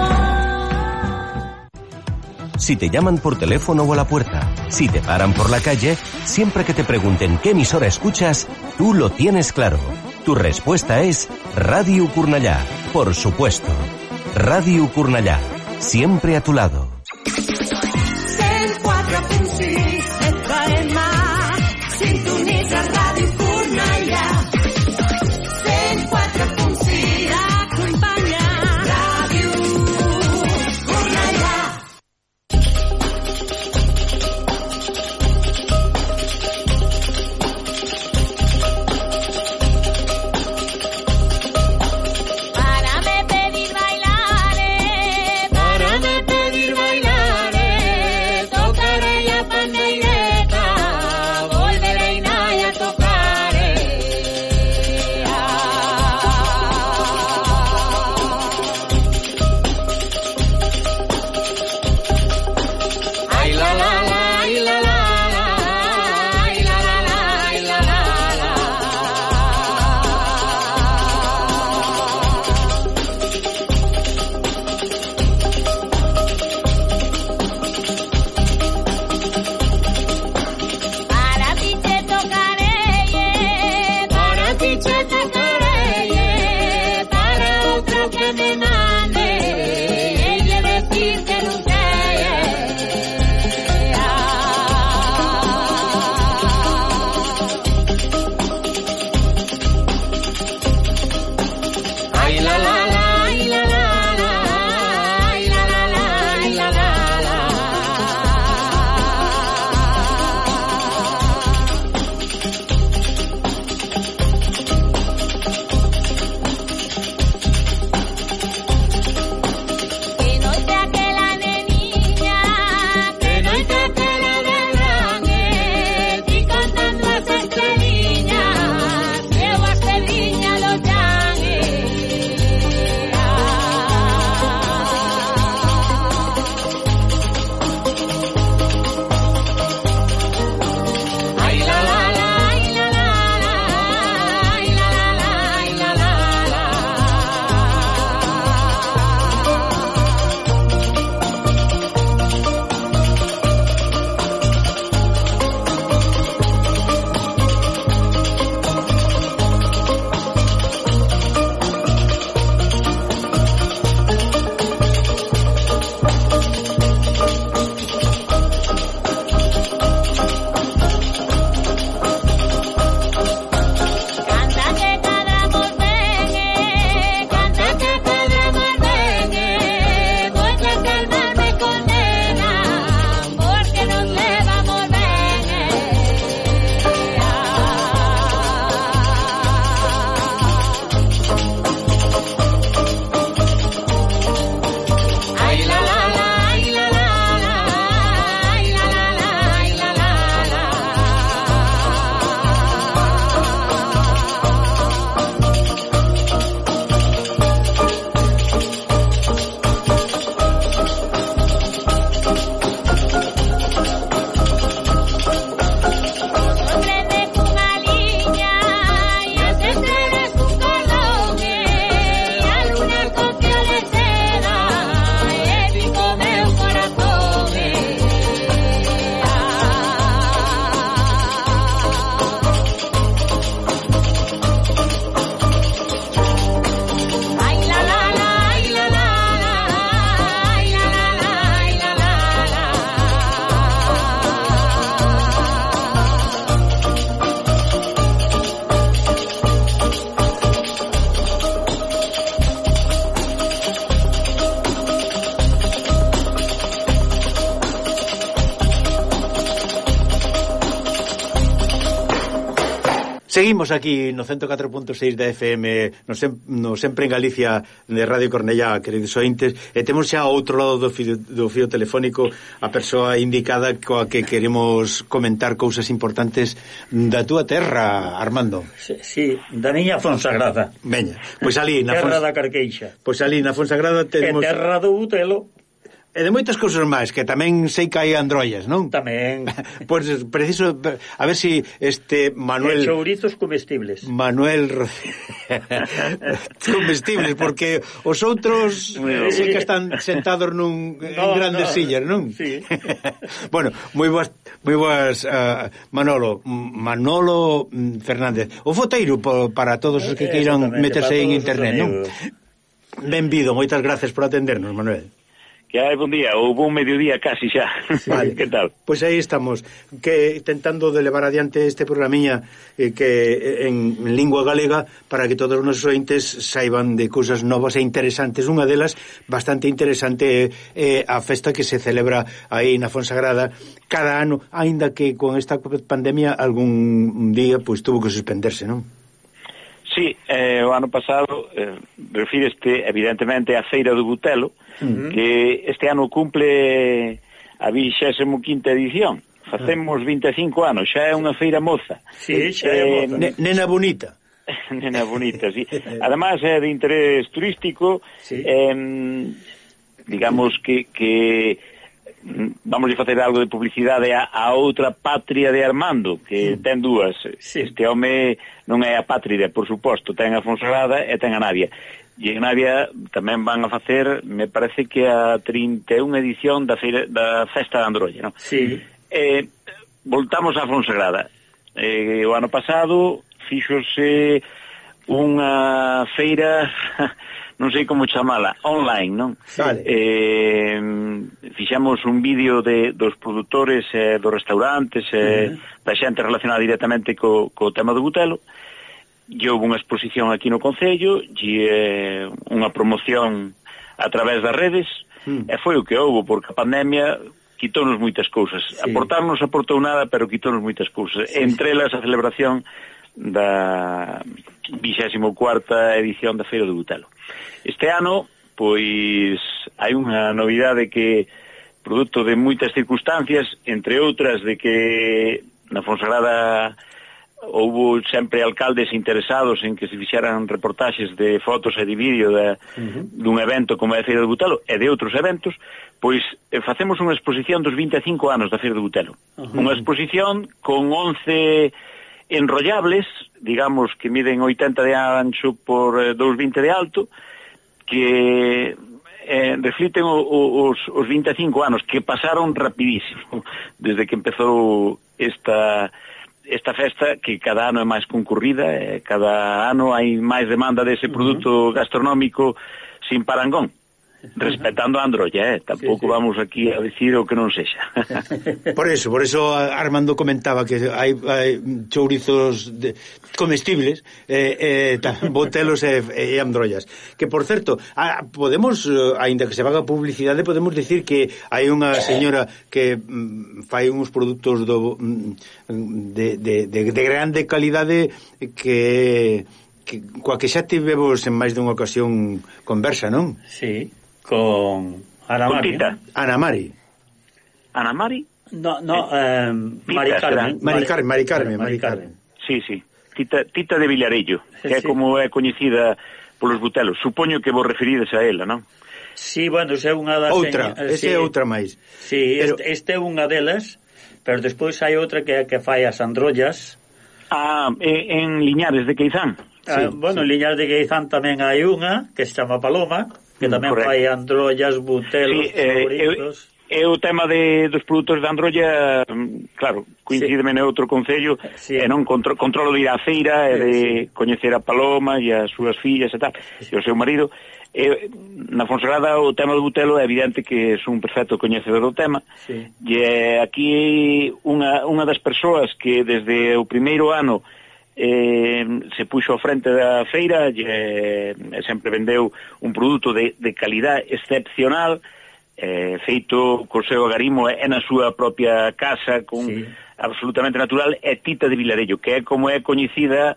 Si te llaman por teléfono o a la puerta, si te paran por la calle, siempre que te pregunten qué emisora escuchas, tú lo tienes claro. Tu respuesta es Radio Curnallá, por supuesto. Radio Curnallá, siempre a tu lado. Seguimos aquí no 104.6 da FM no, sem, no Sempre en Galicia de Radio Cornellá, queridos ointes. E temos xa outro lado do fio, do fio telefónico a persoa indicada coa que queremos comentar cousas importantes da túa terra Armando. Si, sí, sí, da miña Fonsagrada. Veña, pois ali na Terra Fons... da Carqueixa. Pois ali na Fonsagrada temos... E terra do Butelo E de moitas cousas máis, que tamén sei que hai androllas, non? Tamén. pois pues preciso, a ver si este Manuel... E chourizos comestibles. Manuel... comestibles, porque os outros bueno. sei que están sentados nun, no, en grandes no. sillas, non? Sí. bueno, moi boas, moi boas uh, Manolo, Manolo mm, Fernández. O foteiro po, para todos os que eh, queiran meterse en internet, non? Benvido, moitas gracias por atendernos, Manuel. Que hai bon día, ou bon mediodía casi xa. Vale. que tal? Pois pues aí estamos, que tentando de levar adiante este programiña eh, que en, en lingua galega para que todos os nosos ointes saiban de cousas novas e interesantes. Unha delas bastante interesante é eh, a festa que se celebra aí na Fonsagrada cada ano, aínda que con esta pandemia algún día pois pues, tuvo que suspenderse, non? Sí, eh, o ano pasado eh, refíreste evidentemente á Feira do Butelo, que este ano cumple a 25ª edición. Facemos ah. 25 anos, xa é unha feira moza. Sí, xa é eh, moza. Nena bonita. nena bonita, sí. Además é de interés turístico, sí. eh, digamos que, que mm, vamos a facer algo de publicidade a, a outra patria de Armando, que ten dúas. Sí. Este home non é a patria, por suposto, ten a Fonsagrada e ten a Navia. E en Navia tamén van a facer, me parece que a 31 edición da, feira, da Festa de Androlle, non? Sí. Eh, voltamos a Fonsagrada. Eh, o ano pasado fíxose unha feira, non sei como chamala, online, non? Vale. Eh, fixamos un vídeo de, dos produtores eh, dos restaurantes, eh, uh -huh. da xente relacionada directamente co, co tema do Butelo, e lle houve unha exposición aquí no Concello, lle unha promoción a través das redes, mm. e foi o que houve, porque a pandemia quitónos moitas cousas. Sí. Aportarnos aportou nada, pero quitónos moitas cousas. Sí, Entre elas a celebración da 24ª edición da Feira do Butelo. Este ano, pois, hai unha novidade que produto de moitas circunstancias, entre outras de que na Fonsagrada houve sempre alcaldes interesados en que se fixaran reportaxes de fotos e de vídeo de, uh -huh. dun evento como é a Feira de Butelo e de outros eventos, pois eh, facemos unha exposición dos 25 anos da Feira de Butelo. Uh -huh. Unha exposición con 11 enrollables, digamos que miden 80 de ancho por eh, 2,20 de alto, que eh, refliten o, o, os, os 25 anos que pasaron rapidísimo desde que empezou esta esta festa que cada ano é máis concurrida, cada ano hai máis demanda dese produto uh -huh. gastronómico sin parangón respetando a Androlle, eh? tampouco sí, sí. vamos aquí a decir o que non sexa. Por eso, por eso Armando comentaba que hai, hai chourizos de, comestibles eh, eh, ta, botelos e, eh, e androllas. Que, por certo, a, podemos, eh, aínda que se vaga publicidade, podemos dicir que hai unha señora que mm, fai uns produtos do, mm, de, de, de, de grande calidade que que coa que xa tivemos en máis dunha ocasión conversa, non? Sí con Ana Mari. ¿no? Ana Mari. Ana Mari. No, no, eh, Mari Carmen. Mari Carmen, Mari Carmen, Mari Carmen. Sí, sí. Tita, Tita de Villarello, que sí. é como é coñecida polos butelos. Supoño que vos referides a ela, non? Sí, bueno, é unha das... Outra, esa ese sí, é outra máis. Sí, pero... este, este é unha delas, pero despois hai outra que que fai as androllas. Ah, en Liñares de Queizán. Ah, sí, bueno, sí. en Liñares de Queizán tamén hai unha que se chama Paloma que tamén mm, Correcto. fai androllas, butelos, sí, favoritos... Eh, eu, É o tema de, dos produtos de Androlla, mm, claro, coincideme sí. outro concello, sí. e non contro, controlo de ir á feira, sí, e de sí. coñecer a Paloma e as súas fillas e tal, sí. e o seu marido. E, na Fonsagrada o tema do butelo é evidente que é un perfecto coñecedor do tema, sí. e aquí unha, unha das persoas que desde o primeiro ano eh, se puxo ao frente da feira e, eh, sempre vendeu un produto de, de calidad excepcional eh, feito co seu agarimo é na súa propia casa con sí. absolutamente natural é Tita de Vilarello que é como é coñecida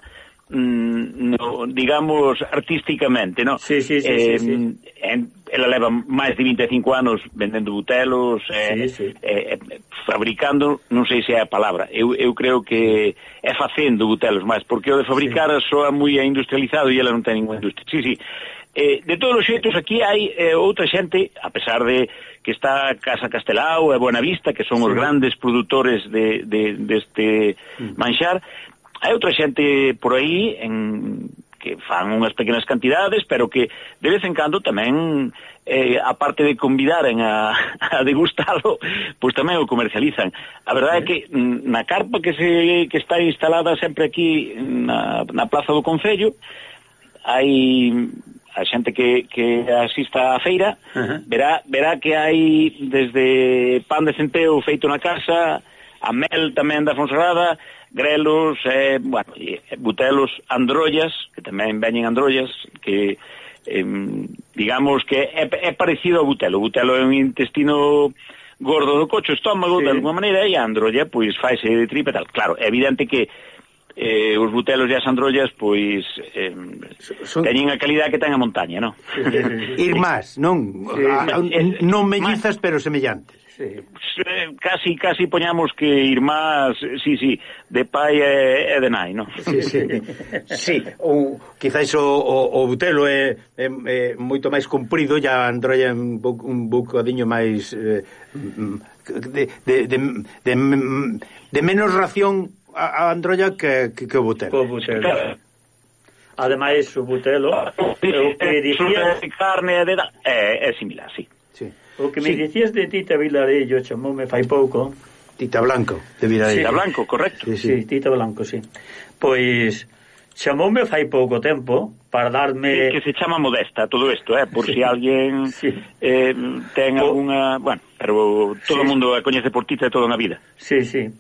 mm, no, digamos artísticamente no? sí, sí, sí, eh, sí, sí en, ela leva máis de 25 anos vendendo butelos, eh, sí, sí. Eh, eh, fabricando, non sei se é a palabra, eu, eu creo que é facendo butelos máis, porque o de fabricar sí. soa moi industrializado e ela non ten ninguna industria. Sí, sí. Eh, de todos os xeitos, aquí hai eh, outra xente, a pesar de que está Casa Castelao e Buenavista, que son sí. os grandes produtores de, de, deste de manxar, hai outra xente por aí en que fan unhas pequenas cantidades, pero que de vez en cando tamén eh, aparte de convidaren a, a degustalo, pois tamén o comercializan. A verdade é que mm, na carpa que se que está instalada sempre aquí na, na Plaza do Concello, hai a xente que, que asista á feira verá, verá que hai desde pan de centeo feito na casa a mel tamén da Fonsagrada grelos e, bueno, e butelos androllas, que tamén veñen androllas, que eh, digamos que é, é parecido ao butelo. O butelo é un intestino gordo do cocho, estómago, sí. de alguma maneira, e a androlla, pois, faise de tripa e tal. Claro, é evidente que eh, os butelos e as androllas, pois, eh, Son... teñen a calidad que ten a montaña, non? Ir máis, non? Sí. A, non mellizas, pero semellantes. Sí. Casi, casi poñamos que irmás, sí, sí, de pai e, e de nai, non? Sí, sí. sí, ou quizáis o, o, o butelo é, é, é moito máis comprido, ya androlla un, bu, un bucadiño máis... Eh, de, de, de, de, de menos ración a, a androlla que, que, que o butelo. O butelo. Claro. Ademais, o butelo, ah, o que eh, dicía... Carne de... É, eh, é similar, sí. O que me sí. dicías de Tita Vilarello chamoume fai pouco. Tita Blanco, de Vilarello. Sí. Tita Blanco, correcto. Sí, sí. sí, Tita Blanco, sí. Pois chamoume fai pouco tempo para darme... Que, que se chama Modesta todo isto, eh, por sí. si alguén sí. eh, ten o... alguna... Bueno, pero todo o sí. mundo a coñece por Tita toda na vida. Sí, sí.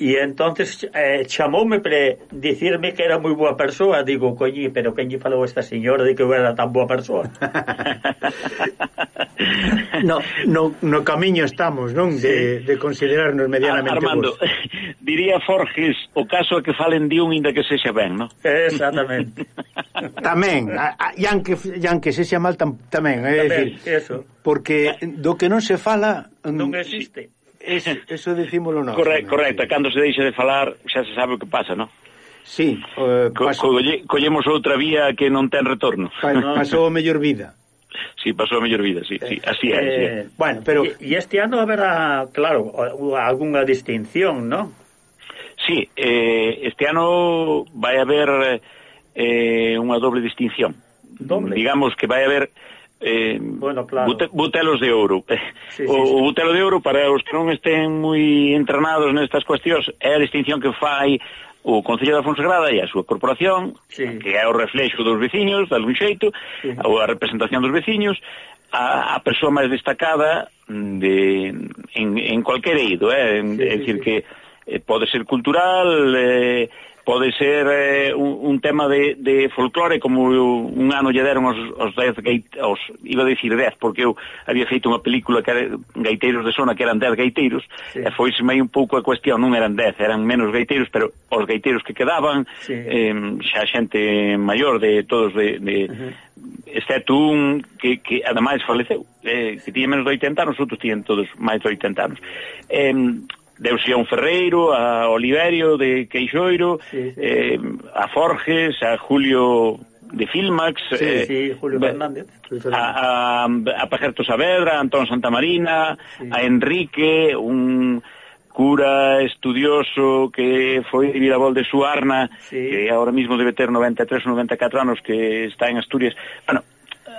E entonces eh, chamoume para dicirme que era moi boa persoa. Digo, coñi, pero quen lle falou esta señora de que eu era tan boa persoa? no, no, no camiño estamos, non? De, sí. de considerarnos medianamente Armando, diría Forges, o caso é que falen de un inda que sexa ben, non? Exactamente. tamén, a, a, e anque, e anque sexa mal tam, tamén. Eh, é tamén, decir, eso. Porque do que non se fala... Mm, non existe Ese, eso decímolo nós. Corre, correcto, cando se deixa de falar, xa se sabe o que pasa, non? Sí, uh, Co, colle, collemos outra vía que non ten retorno. Pa, pasou a mellor vida. Sí, pasou a mellor vida, sí, sí eh, así é. Eh, así é. Bueno, pero... E este ano haberá, claro, algunha distinción, non? Sí, eh, este ano vai haber eh, eh, unha doble distinción. Doble. Digamos que vai haber eh, bueno, claro. bute, butelos de ouro. Sí, eh, o, sí, sí. o butelo de ouro, para os que non estén moi entrenados nestas cuestións, é a distinción que fai o Concello da Fonsagrada e a súa corporación, sí. que é o reflexo dos veciños, de algún xeito, sí. ou a representación dos veciños, a, a persoa máis destacada de, en, en cualquier eido, eh? é sí, dicir sí, sí. que eh, pode ser cultural, eh, pode ser eh, un, un tema de, de folclore como un ano lle deron os, os 10 gaiteiros iba a dicir 10 porque eu había feito unha película que era gaiteiros de zona que eran 10 gaiteiros sí. e foi meio un pouco a cuestión non eran 10, eran menos gaiteiros pero os gaiteiros que quedaban sí. eh, xa xente maior de todos de, de uh -huh. excepto un que, que ademais faleceu eh, que tiña menos de 80 anos outros tiñan todos máis de 80 anos eh, Deusión Ferreiro, a Oliverio de Queixoiro, sí, sí. Eh, a Forges, a Julio de Filmax, sí, eh, sí, Julio Fernández, a, a, a Pajerto Saavedra, a Antón Santamarina, sí. a Enrique, un cura estudioso que foi de Virabol de Suarna, sí. que agora mismo debe ter 93 ou 94 anos, que está en Asturias. Bueno,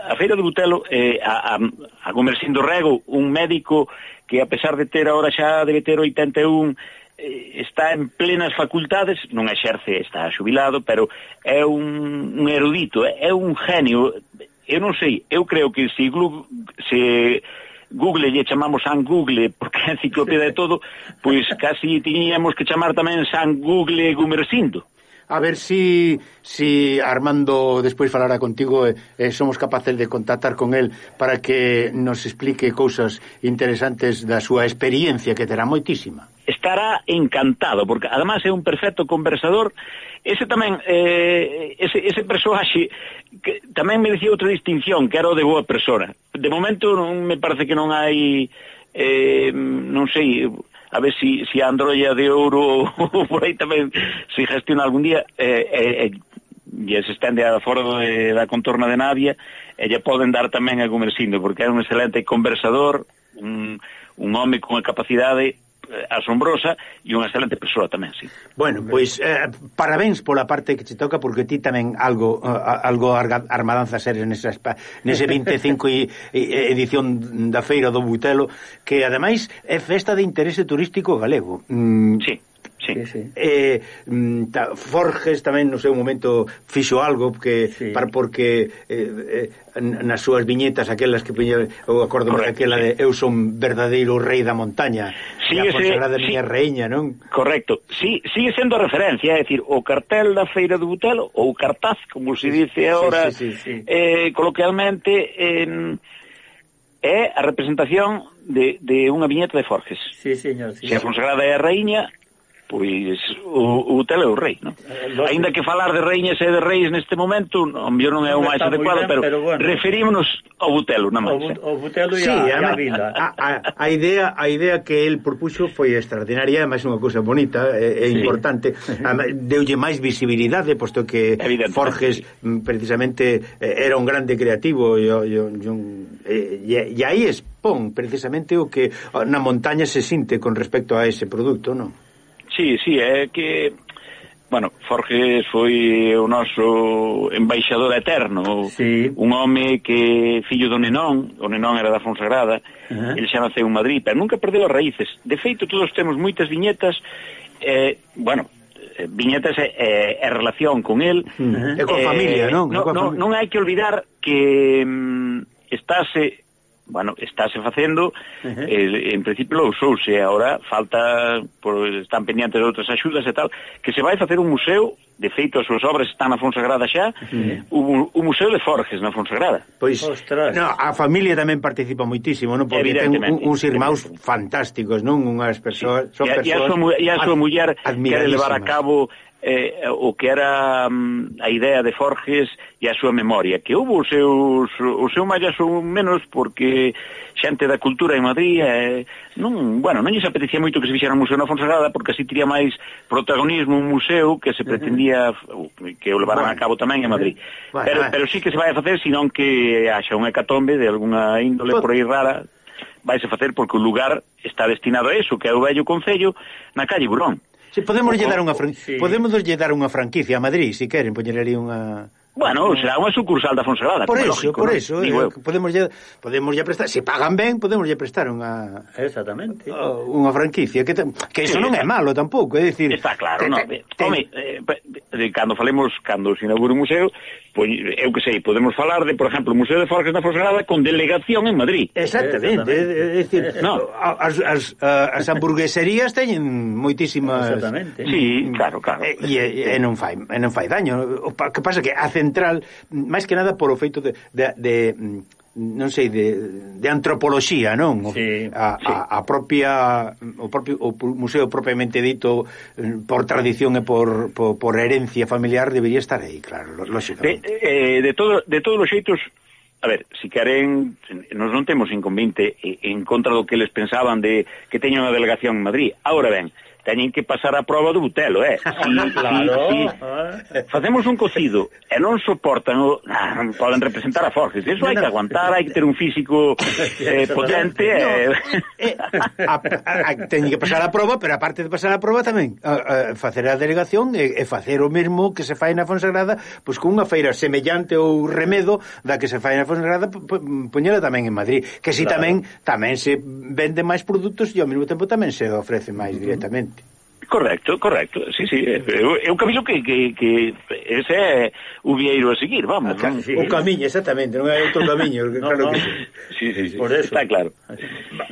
a Feira de Butelo, eh, a, a, a Gomercindo Rego, un médico que a pesar de ter agora xa debe ter 81 eh, está en plenas facultades, non exerce, está xubilado, pero é un, un erudito, eh, é un genio. Eu non sei, eu creo que se, glu, se Google lle chamamos San Google, porque é enciclopedia de todo, pois casi tiñíamos que chamar tamén San Google Gumersindo a ver si si Armando despois falará contigo e eh, somos capaces de contactar con el para que nos explique cousas interesantes da súa experiencia que terá moitísima. Estará encantado porque además é un perfecto conversador. Ese tamén eh, ese ese persoaxe que tamén me dicía outra distinción, que era o de boa persona. De momento non me parece que non hai eh, non sei a ver si, si a Androlla de Ouro ou por aí tamén se gestiona algún día eh, eh, eh lle se estende a fora de, da contorna de Navia eh, e lle poden dar tamén a Gumersindo porque é un excelente conversador un, un home con a capacidade Eh, asombrosa e unha excelente persoa tamén, sí. Bueno, pois eh, parabéns pola parte que te toca porque ti tamén algo uh, algo armadanza seres nesa nese 25 e, edición da feira do Butelo que ademais é festa de interese turístico galego. Mm, sí. Sí. sí, sí. Eh, mm, ta, Forges tamén no seu momento fixo algo que sí. para porque eh, eh, nas súas viñetas aquelas que puña o acordo aquela de eu son verdadeiro rei da montaña, sí, e a consagrada sí, miña reiña, non? Correcto. Sí, sigue sendo referencia, é dicir, o cartel da Feira do Butel ou cartaz, como se dice agora sí, sí, sí, sí. eh coloquialmente eh, é a representación de, de unha viñeta de Forges. Sí, señor. Sí, Se a consagrada é a reiña, pois o, o tele é o rei, non? Eh, Aínda que falar de reiñas e de reis neste momento, o mellor non é o máis adecuado, ben, pero, pero bueno. referímonos ao Butelo, na máis. O, o Butelo e sí, a, a, a vila. A, a, a, idea, a idea que el propuxo foi extraordinaria, é máis unha cousa bonita e, e sí. importante. Deulle máis visibilidade, posto que Forges Forges precisamente eh, era un grande creativo e, e, e, e aí expón precisamente o que na montaña se sinte con respecto a ese produto, non? Sí, sí, é que bueno, Forges foi o noso embaixador eterno, sí. un home que fillo do Nenón, o Nenón era da Fonsagrada, uh -huh. ele xa naceu en Madrid, pero nunca perdeu as raíces. De feito, todos temos moitas viñetas, eh, bueno, viñetas é, eh, é relación con el. Uh -huh. E con familia, eh, non? non? non, non hai que olvidar que mm, estáse bueno, estáse facendo, uh -huh. eh, en principio lousouse, agora falta, por, están pendientes de outras axudas e tal, que se vai facer un museo, de feito as súas obras están na Fonsagrada xa, uh -huh. un, un museo de Forges na Fonsagrada. Pois, no, a familia tamén participa moitísimo, non? Porque ten un, uns irmãos fantásticos, non? Unhas persoas, sí. son persoas... E a, a súa muller quere levar a cabo eh, o que era mm, a idea de Forges e a súa memoria, que houve os seus, o seu mallas ou menos porque xente da cultura en Madrid eh, non, bueno, non lles apetecía moito que se fixera un museo na Fonsagrada porque así tiría máis protagonismo un museo que se pretendía que o levaran a cabo tamén en Madrid. Pero, pero sí que se vai a facer, senón que haxa unha hecatombe de alguna índole por aí rara, vaise facer porque o lugar está destinado a eso, que é o vello Concello na calle Burón. Si podemos lle dar oh, unha fran... sí. podemos lle dar unha franquicia a Madrid, se si queren, ali unha Bueno, será unha sucursal da Fonsagrada. Por eso, lógico, por ¿no? eso, eh, podemos lle, podemos lle prestar, se pagan ben, podemos lle prestar unha Exactamente. Oh, unha franquicia que que iso sí, non é malo tampouco, é dicir. Está claro, te, no. Te, Home, eh, cando falemos cando se inaugure o museo, pois, eu que sei, podemos falar de, por exemplo, o Museo de Forjas da Fosgrada con delegación en Madrid. Exactamente, é, é, dicir, no. as, as, eh, as hamburgueserías teñen moitísimas... Exactamente. Sí, claro, claro. E, e, e non fai e non fai daño. O que pasa que a central, máis que nada por o feito de, de, de non sei de, de antropoloxía, non? Sí, a, sí. a, a propia o propio o museo propiamente dito eh, por tradición e por, por, por herencia familiar debería estar aí, claro, lógicamente. De, eh, de todo de todos os xeitos A ver, si queren, nos non temos inconveniente eh, en contra do que les pensaban de que teña unha delegación en Madrid. Ahora ben, teñen que pasar a prova do butelo, eh? Si, claro. si, si facemos un cocido e non soportan o... Ah, non poden representar a Forges. Eso hai que aguantar, hai que ter un físico eh, potente. No, eh. eh... eh a, a, a, teñen que pasar a prova, pero aparte de pasar a prova tamén, a, a, facer a delegación e, e facer o mesmo que se fai na Fonsagrada, pois con unha feira semellante ou remedo da que se fai na Fonsagrada, poñela tamén en Madrid, que si claro. tamén tamén se vende máis produtos e ao mesmo tempo tamén se ofrece máis uh -huh. directamente. Correcto, correcto, sí, sí, eh, eh, é un camiño que, que, que ese é o vieiro a seguir, vamos. Ca, sí, o camiño, exactamente, non hai outro camiño, no, claro no. que sí. Sí, sí, sí, Por eso. está claro.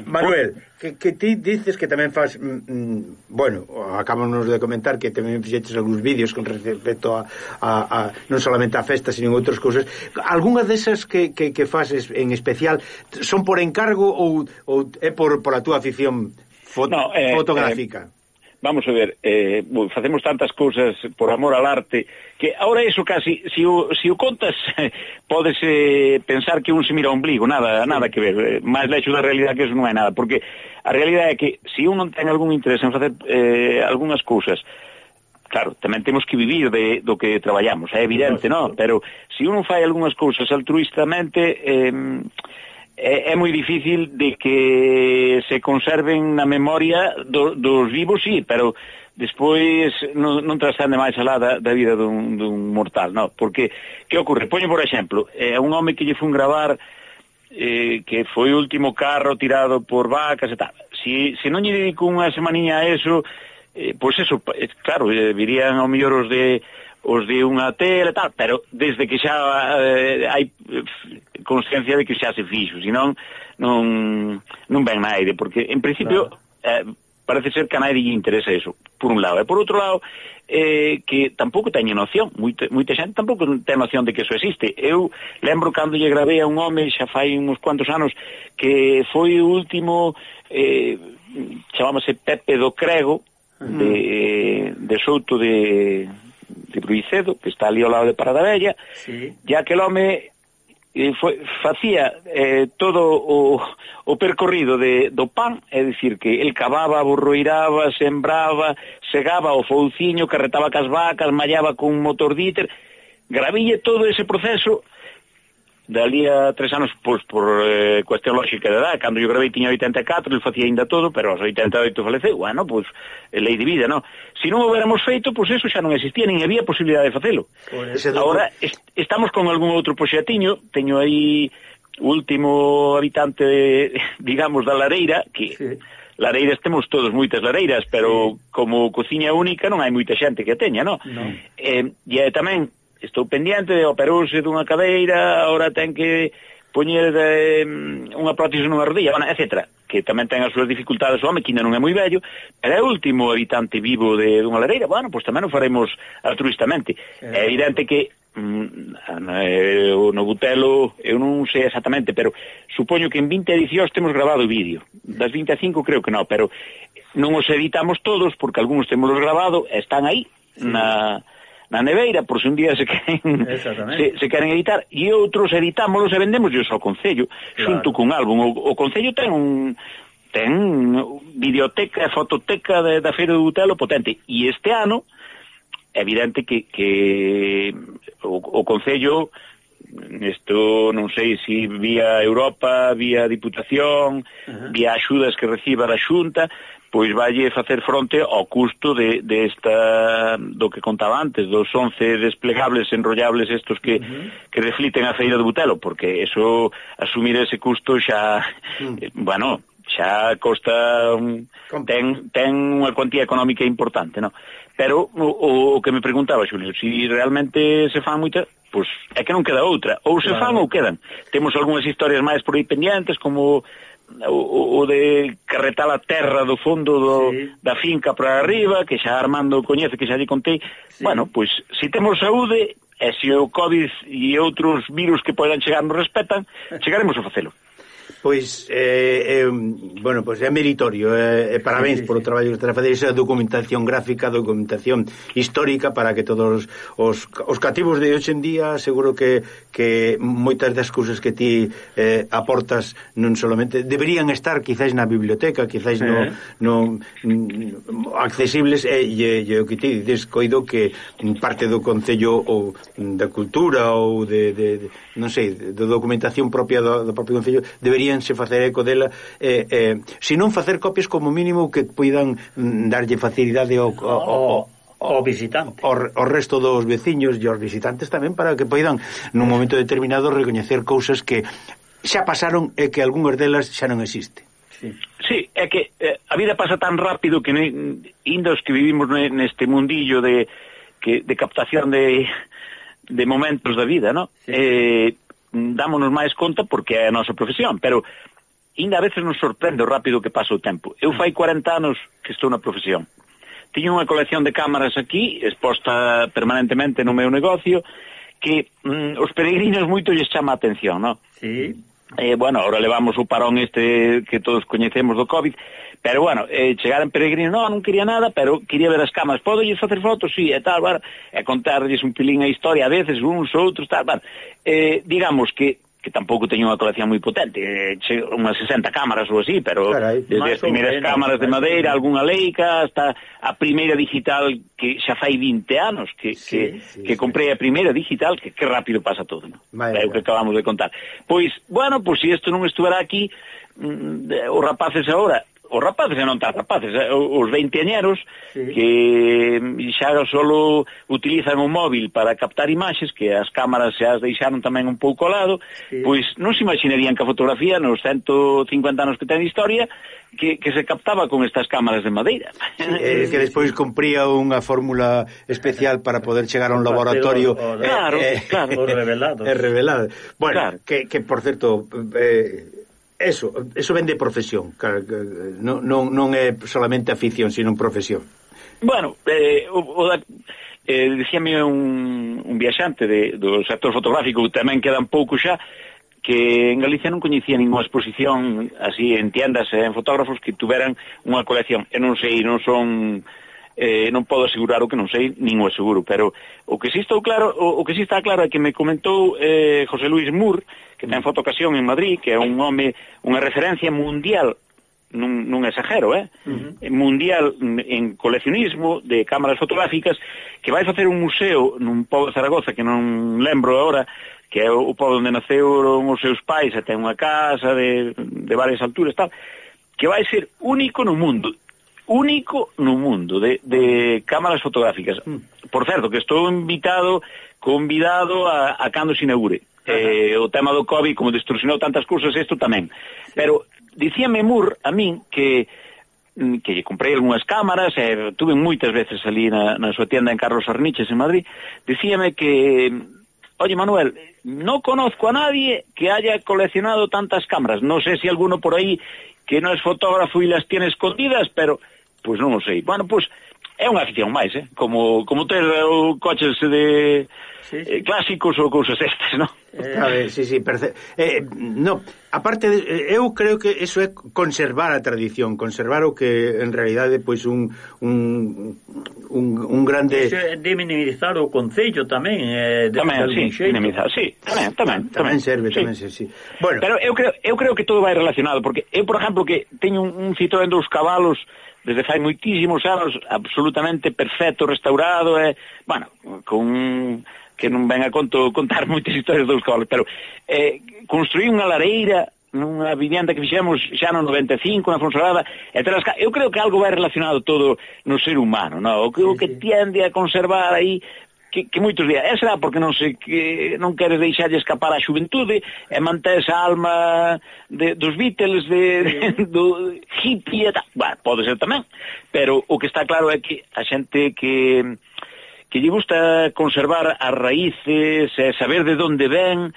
Manuel, que, que ti dices que tamén faz, mm, mm, bueno, acabamos de comentar que tamén fixetes algúns vídeos con respecto a, a, a non solamente a festa, sino outras cousas. Algúnas desas que, que, que fases en especial son por encargo ou, ou é por, por a túa afición fot no, eh, fotográfica? Eh, vamos a ver, eh, facemos tantas cousas por amor al arte, que ahora eso casi, si o, si o contas, podes eh, pensar que un se mira o ombligo, nada, nada que ver, eh, máis lexo da realidade que eso non é nada, porque a realidade é que se un non ten algún interés en facer eh, algunhas cousas, claro, tamén temos que vivir de, do que traballamos, é evidente, non? Pero se si un fai algunhas cousas altruistamente, eh, é, é moi difícil de que se conserven na memoria do, dos vivos, sí, pero despois non, non trascende máis alá da, da vida dun, dun mortal, non, porque que ocorre? Poño, por exemplo, é un home que lle fun gravar eh, que foi o último carro tirado por vacas e tal. Si, se non lle dedico unha semaninha a eso, eh, pois eso, eh, claro, eh, virían ao mellor os de os de unha tele e tal, pero desde que xa eh, hai eh, consciencia de que xa se fixo, senón non, non ven naide, porque en principio claro. eh, parece ser que a naide lle interesa eso, por un lado. E por outro lado, eh, que tampouco teño noción, moita, moita xente tampouco ten noción de que eso existe. Eu lembro cando lle gravei a un home, xa fai uns cuantos anos, que foi o último, eh, chamámase Pepe do Crego, de, eh, de Souto de, de Bruicedo, que está ali ao lado de Parada Vella, sí. e aquel home eh, foi, facía eh, todo o, o percorrido de, do pan, é dicir, que el cavaba, borroiraba, sembraba, segaba o fouciño, carretaba cas vacas, mallaba cun motor díter, graville todo ese proceso Dali a tres anos, pois, por eh, cuestión lógica de edad, cando eu gravei tiña 84, ele facía ainda todo, pero aos 88 faleceu, ah, bueno, pois, lei de vida, non? Se si non o veramos feito, pois eso xa non existía, nin había posibilidade de facelo. Agora, est estamos con algún outro proxetiño, teño aí último habitante, de, digamos, da lareira, que... Sí. Lareiras temos todos moitas lareiras, pero sí. como cociña única non hai moita xente que teña, non? No. Eh, e tamén estou pendiente, operouse dunha cadeira, agora ten que poñer eh, unha prótese nunha rodilla, bueno, etc. Que tamén ten as súas dificultades o home, que ainda non é moi vello, pero é o último habitante vivo de dunha lareira, bueno, pois tamén o faremos altruistamente. É, é evidente que mm, no Butelo eu non sei exactamente, pero supoño que en 20 edicións temos grabado o vídeo. Das 25 creo que non, pero non os editamos todos, porque algúns temos grabado, están aí, na na neveira, por se un día se queren, se, se queren editar, e outros editámolos e vendémoslos ao Concello, claro. xunto cun álbum. O, o Concello ten un ten videoteca e fototeca de, da Feira do Utelo potente, e este ano é evidente que, que o, o Concello isto non sei se si vía Europa, vía Diputación, uh -huh. vía axudas que reciba a Xunta, pois valle facer fronte ao custo de, de esta, do que contaba antes, dos 11 desplegables enrollables estos que, uh -huh. que refliten a feira de Butelo, porque eso, asumir ese custo xa, uh -huh. bueno, xa costa un, ten, ten unha cuantía económica importante, no? Pero o, o que me preguntaba, Xulio, se si realmente se fan moitas, pois é que non queda outra, ou se claro. fan ou quedan. Temos algunhas historias máis por aí pendientes, como o, o de carretar a terra do fondo do, sí. da finca para arriba, que xa Armando coñece, que xa lle contei. Sí. Bueno, pois, se si temos saúde, e se o COVID e outros virus que poidan chegar nos respetan, chegaremos a facelo. Pois, eh, eh, bueno, pois é meritorio, eh, eh, parabéns polo traballo que está a esa documentación gráfica, documentación histórica para que todos os, os cativos de hoxe en día seguro que, que moitas das cousas que ti eh, aportas non solamente, deberían estar quizáis na biblioteca, quizáis no, eh. no, no accesibles e, e, e o que ti dices, coido que parte do Concello ou da Cultura ou de, de, de non sei, da documentación propia do, do propio Concello debería podíanse facer eco dela eh, eh, senón facer copias como mínimo que poidan mm, darlle facilidade ao, ao, ao ao visitante. ao, ao resto dos veciños e aos visitantes tamén para que poidan nun momento determinado recoñecer cousas que xa pasaron e que algunhas delas xa non existe. Sí. sí, é que eh, a vida pasa tan rápido que ne, indos que vivimos ne, neste mundillo de que de captación de de momentos da vida, ¿no? Sí. Eh dámonos máis conta porque é a nosa profesión, pero ainda a veces nos sorprende o rápido que pasa o tempo. Eu fai 40 anos que estou na profesión. Tiño unha colección de cámaras aquí, exposta permanentemente no meu negocio, que mm, os peregrinos moito lles chama a atención, non? Sí. Eh, bueno, ahora levamos o parón este que todos coñecemos do COVID, Pero bueno, eh, chegaran peregrinos, non, non quería nada, pero quería ver as camas. Podo facer fotos? Sí, e tal, bar, e contarlles un pilín a historia, a veces uns, outros, tal, bar. Eh, digamos que que tampouco teño unha colección moi potente, eh, che, unhas 60 cámaras ou así, pero Carai, desde as primeiras menos, cámaras de madeira, algunha leica, hasta a primeira digital que xa fai 20 anos que, sí, que, sí, que comprei a primeira digital, que, que rápido pasa todo, non? É o que acabamos de contar. Pois, bueno, pois se si isto non estuverá aquí, mm, os rapaces agora os rapaces e non tan rapaces, eh? os veinteañeros sí. que mm, xa solo utilizan o móvil para captar imaxes que as cámaras xa as deixaron tamén un pouco ao lado, sí. pois non se imaginarían que a fotografía nos 150 anos que ten historia que, que se captaba con estas cámaras de madeira. Sí, eh, que despois cumpría unha fórmula especial para poder chegar a un laboratorio o, o, claro, eh, eh, claro, eh, revelado. Eh, revelado. Bueno, claro. que, que por certo eh, Eso, eso vende profesión, non, eh, non, non é solamente afición, sino profesión. Bueno, eh, o, o da, eh, dicíame un, un viaxante de, do sector fotográfico, tamén quedan pouco xa, que en Galicia non coñecía ninguna exposición así en tiendas, en fotógrafos que tuveran unha colección. Eu non sei, non son eh, non podo asegurar o que non sei, nin o aseguro, pero o que sí está claro, o, o que sí está claro é que me comentou eh, José Luis Mur, que ten fotocasión en Madrid, que é un home, unha referencia mundial nun, nun exagero, eh? Uh eh, -huh. mundial en coleccionismo de cámaras fotográficas, que vai facer un museo nun pobo de Zaragoza, que non lembro agora, que é o pobo onde naceron os seus pais, e ten unha casa de, de varias alturas, tal, que vai ser único no mundo, único no mundo de, de cámaras fotográficas. Mm. Por certo, que estou invitado, convidado a, a cando se inaugure. Eh, o tema do Covid, como distorsionou tantas cousas, isto tamén. Pero dicíame Mur a min que mm, que lle comprei algunhas cámaras e eh, tuve moitas veces ali na, na súa tienda en Carlos Arniches en Madrid dicíame que Oye, Manuel, no conozco a nadie que haya coleccionado tantas cámaras. No sé si alguno por ahí que no es fotógrafo y las tiene escondidas, pero pues non o sei. Bueno, pues é unha afición máis, eh? como, como ter o coches de sí. eh, clásicos ou cousas estes, non? Eh, a ver, sí, sí, perce... eh, no, aparte de, eh, eu creo que eso é conservar a tradición, conservar o que en realidade pois un un un, un grande Eso é de minimizar o concello tamén, eh, de tamén, sí, xeito. minimizar, sí, tamén, tamén, tamén, tamén serve, sí. tamén serve, sí. Bueno, pero eu creo eu creo que todo vai relacionado porque eu, por exemplo, que teño un, un Citroën dos cabalos desde fai moitísimos anos absolutamente perfecto, restaurado e, bueno, con que non ven a conto contar moitas historias dos coles, pero eh, construí unha lareira nunha vivienda que fixemos xa no 95 na Fonsolada e tras, eu creo que algo vai relacionado todo no ser humano no? o, que, o que tende a conservar aí que, que moitos días, é será porque non se que non queres deixarlle escapar a xuventude e manter esa alma de, dos Beatles de, de do hippie e tal. Bueno, pode ser tamén, pero o que está claro é que a xente que que lle gusta conservar as raíces, e saber de onde ven,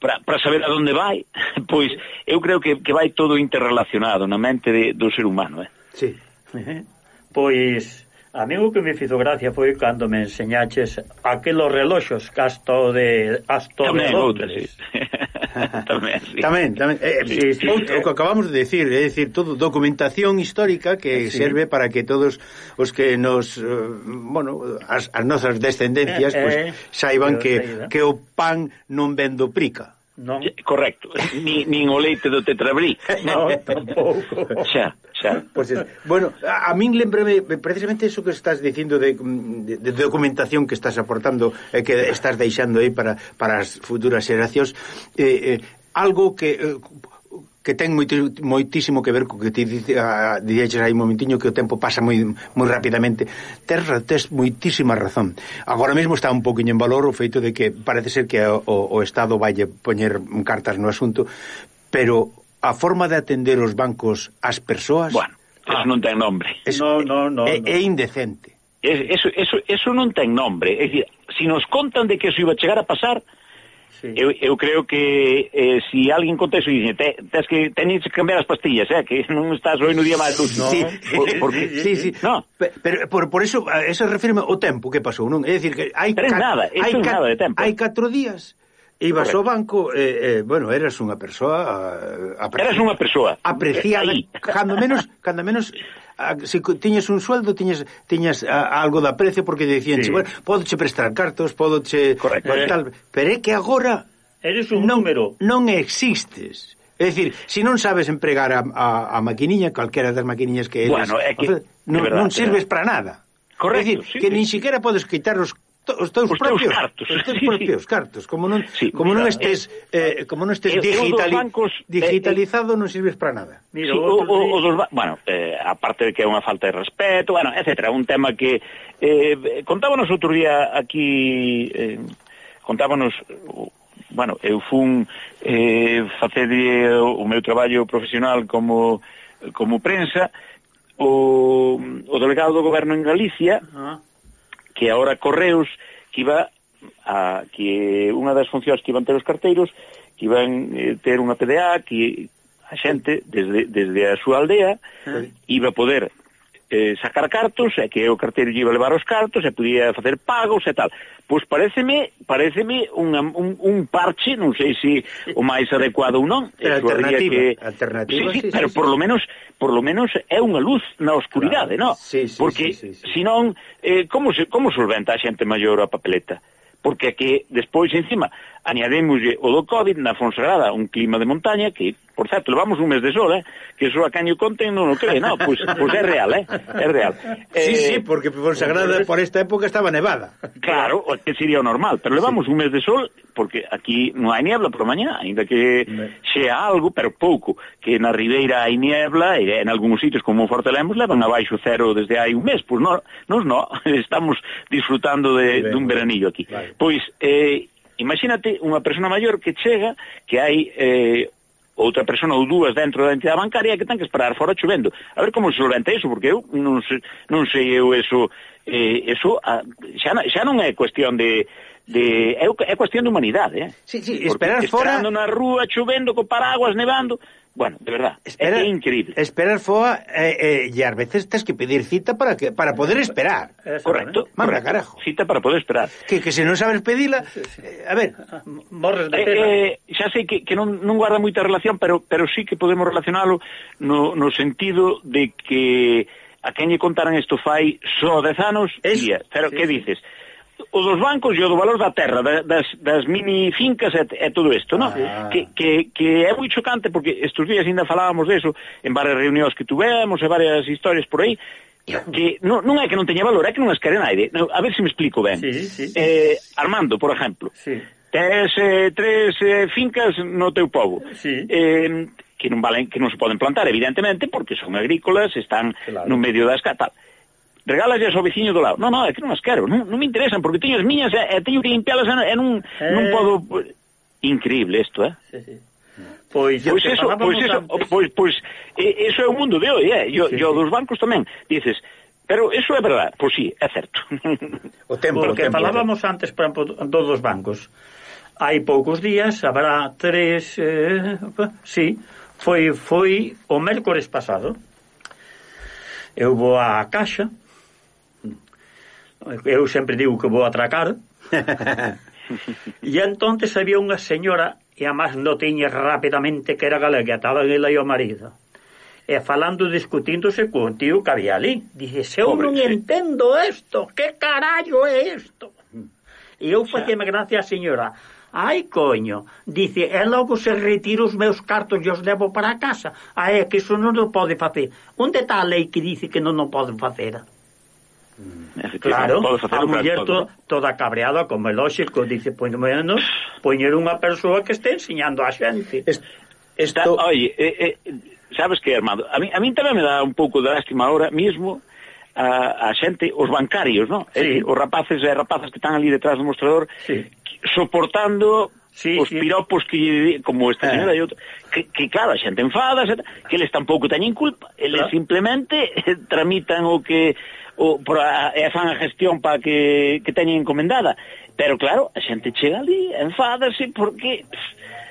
para saber a onde vai, pois eu creo que, que vai todo interrelacionado na mente de, do ser humano, eh? Sí. Pois A mí o que me fizo gracia foi cando me enseñaches aquelos reloxos casto de asto tamén de Londres. tamén, sí. tamén, tamén. Eh, sí, sí, o, o que acabamos de decir, é dicir, todo documentación histórica que sí. serve para que todos os que nos, eh, bueno, as, as nosas descendencias eh, pues, eh, saiban eh, que, que o pan non vendo prica. Non. Eh, correcto, ni, nin o leite do tetrabril. Non, tampouco. Xa, xa. Pois pues es, bueno, a, a min lembreme precisamente eso que estás dicindo de, de, de documentación que estás aportando e eh, que estás deixando aí para, para as futuras xeracións eh, eh, algo que eh, que ten moito, moitísimo que ver co que ti dixeches aí un momentiño que o tempo pasa moi, moi rapidamente. Tes, tes moitísima razón. Agora mesmo está un poquinho en valor o feito de que parece ser que o, o Estado vai poñer cartas no asunto pero a forma de atender os bancos ás persoas bueno, eso ah, non ten nombre. Es, no, no, no, é, no. é indecente. Es, eso, eso, eso non ten nombre. É dicir, se si nos contan de que eso iba a chegar a pasar Sí. Eu, eu creo que eh, si alguén contexto dice, te, tes que tenéis que cambiar as pastillas, eh, que non estás hoy no día máis luz. Sí, por, porque, sí, sí. No. Pero por, por eso, a eso refirme o tempo que pasou, non? É dicir, que hai... Tres nada, hai nada de tempo. Hai catro días Ibas ao banco, eh, eh, bueno, eras unha persoa... Apreciada, eras unha persoa. Apreciada, cando menos, cando menos a, se tiñes un sueldo, tiñes, tiñas a, algo de aprecio porque dicían, sí. bueno, podoche prestar cartos, podoche... Correcto. Eh, tal, pero é que agora... Eres un non, número. Non existes. É dicir, se non sabes empregar a, a, a maquiniña, calquera das maquiniñas que eres... Bueno, é que... Non, verdad, non sirves eh. para nada. Correcto, é dicir, sí, que sí. nin siquiera podes quitar os os teus os propios teus cartos, os teus sí, propios sí. cartos, como non sí, como mira, non estes eh, eh como non estes eh, eh, digitali bancos, eh, digitalizado eh, non sirves para nada. Mira, sí, o, o, o dos, bueno, eh, aparte de que é unha falta de respeto, bueno, etcétera, un tema que eh contábanos outro día aquí eh, contábanos bueno, eu fun eh facer o meu traballo profesional como como prensa o, o delegado do goberno en Galicia uh -huh que ahora Correos que iba a, que unha das funcións que iban ter os carteiros que iban eh, ter unha PDA que a xente desde, desde a súa aldea sí. iba a poder eh, sacar cartos, e que o carteiro lle iba levar os cartos, e podía facer pagos e tal. Pois pareceme, pareceme unha, un, un parche, non sei se o máis adecuado ou non. Pero alternativa, que... alternativa. Sí, sí, sí, pero sí, por sí. lo menos por lo menos é unha luz na oscuridade, claro. non? Sí, sí, Porque sí, sí, sí. senón, eh, como, se, como solventa a xente maior a papeleta? Porque que despois, encima, añadémoslle eh, o do COVID na Fonsagrada, un clima de montaña que, por certo, levamos un mes de sol, eh, que só a Caño Conten non o cree, no, pois, pois é real, eh, é real. Sí, eh, sí, porque Fonsagrada por esta época estaba nevada. Claro, o que sería o normal, pero levamos sí. un mes de sol, porque aquí non hai niebla por mañá, ainda que xea algo, pero pouco, que na Ribeira hai niebla, e en algúns sitios como Forte Lemos levan abaixo cero desde hai un mes, pois non, nos non, estamos disfrutando de, ben, dun veranillo aquí. Vale. Pois, eh, Imagínate unha persona maior que chega, que hai eh, outra persona ou dúas dentro da entidade bancaria que ten que esperar fora chovendo. A ver como se solventa iso, porque eu non sei, non sei eu eso, eh, eso ah, xa, xa non é cuestión de, de é, é cuestión de humanidade, eh? Sí, sí, esperar Porque fora na rúa chovendo co paraguas nevando, bueno, de verdad, Espera, é, é increíble. Esperar foa eh, eh, e ás veces tens que pedir cita para que para poder esperar. Correcto. Mamra, carajo. Cita para poder esperar. Que, que se non sabes pedila, eh, a ver, ah, morres de eh, pena. Eh, eh, xa sei que, que non, non guarda moita relación, pero pero sí que podemos relacionalo no, no sentido de que a quen lle contaran isto fai só 10 anos, es... día. Pero sí, que dices? Sí o dos bancos e o do valor da terra, das, das mini fincas e, e todo isto, non? Ah. Que, que, que é moi chocante, porque estes días ainda falábamos deso en varias reunións que tuvemos e varias historias por aí, que non, non é que non teña valor, é que non as quere naide. A ver se me explico ben. Sí, sí, sí. Eh, Armando, por exemplo, sí. tes eh, tres eh, fincas no teu povo. Sí. Eh, que non valen que non se poden plantar, evidentemente, porque son agrícolas, están claro. no medio das catal regálalles ao veciño do lado. Non, non, é que non as quero, non, non me interesan, porque teño as miñas e, eh, e eh, teño que limpialas e non, eh... non podo... Increíble isto, eh? Sí, sí. Pois, pois eso, pois eso, antes... Oh, pois, pois, eso é o mundo de hoxe, eh? Yo, sí, yo sí. dos bancos tamén, dices, Pero eso é verdade, pois sí, é certo. O tempo, o que tempo, falábamos antes, por exemplo, dos bancos. Hai poucos días, habrá tres... Eh, sí, foi, foi o mércores pasado. Eu vou á Caixa, eu sempre digo que vou atracar e entonces había unha señora e a máis no tiña rapidamente que era galega, estaba ela e o marido e falando, discutíndose con tío que había ali. Dice, se eu Pobre, non sí. entendo isto, que carallo é isto? E eu faceme gracia a señora. Ai, coño, dice, e logo se retiro os meus cartos e os levo para casa. Ai, é que iso non o pode facer. Onde está a lei que dice que non o pode facer? Mm. Claro, a muller to, toda cabreada, como é lógico, dice, pois menos, poñer unha persoa que este enseñando a xente. Está, esto... Está, oye, eh, eh, sabes que, Armando, a mí, a mí tamén me dá un pouco de lástima ahora mismo a, a xente, os bancarios, non? Sí. Eh, os rapaces e rapazas que están ali detrás do mostrador sí. soportando sí, os sí. piropos que como esta eh. señora eh. e outra, que, que claro, a xente enfada, que eles tampouco teñen culpa, eles claro. simplemente eh, tramitan o que o, pra, e fan a gestión para que, que teñen encomendada. Pero claro, a xente chega ali, enfádase, porque pff,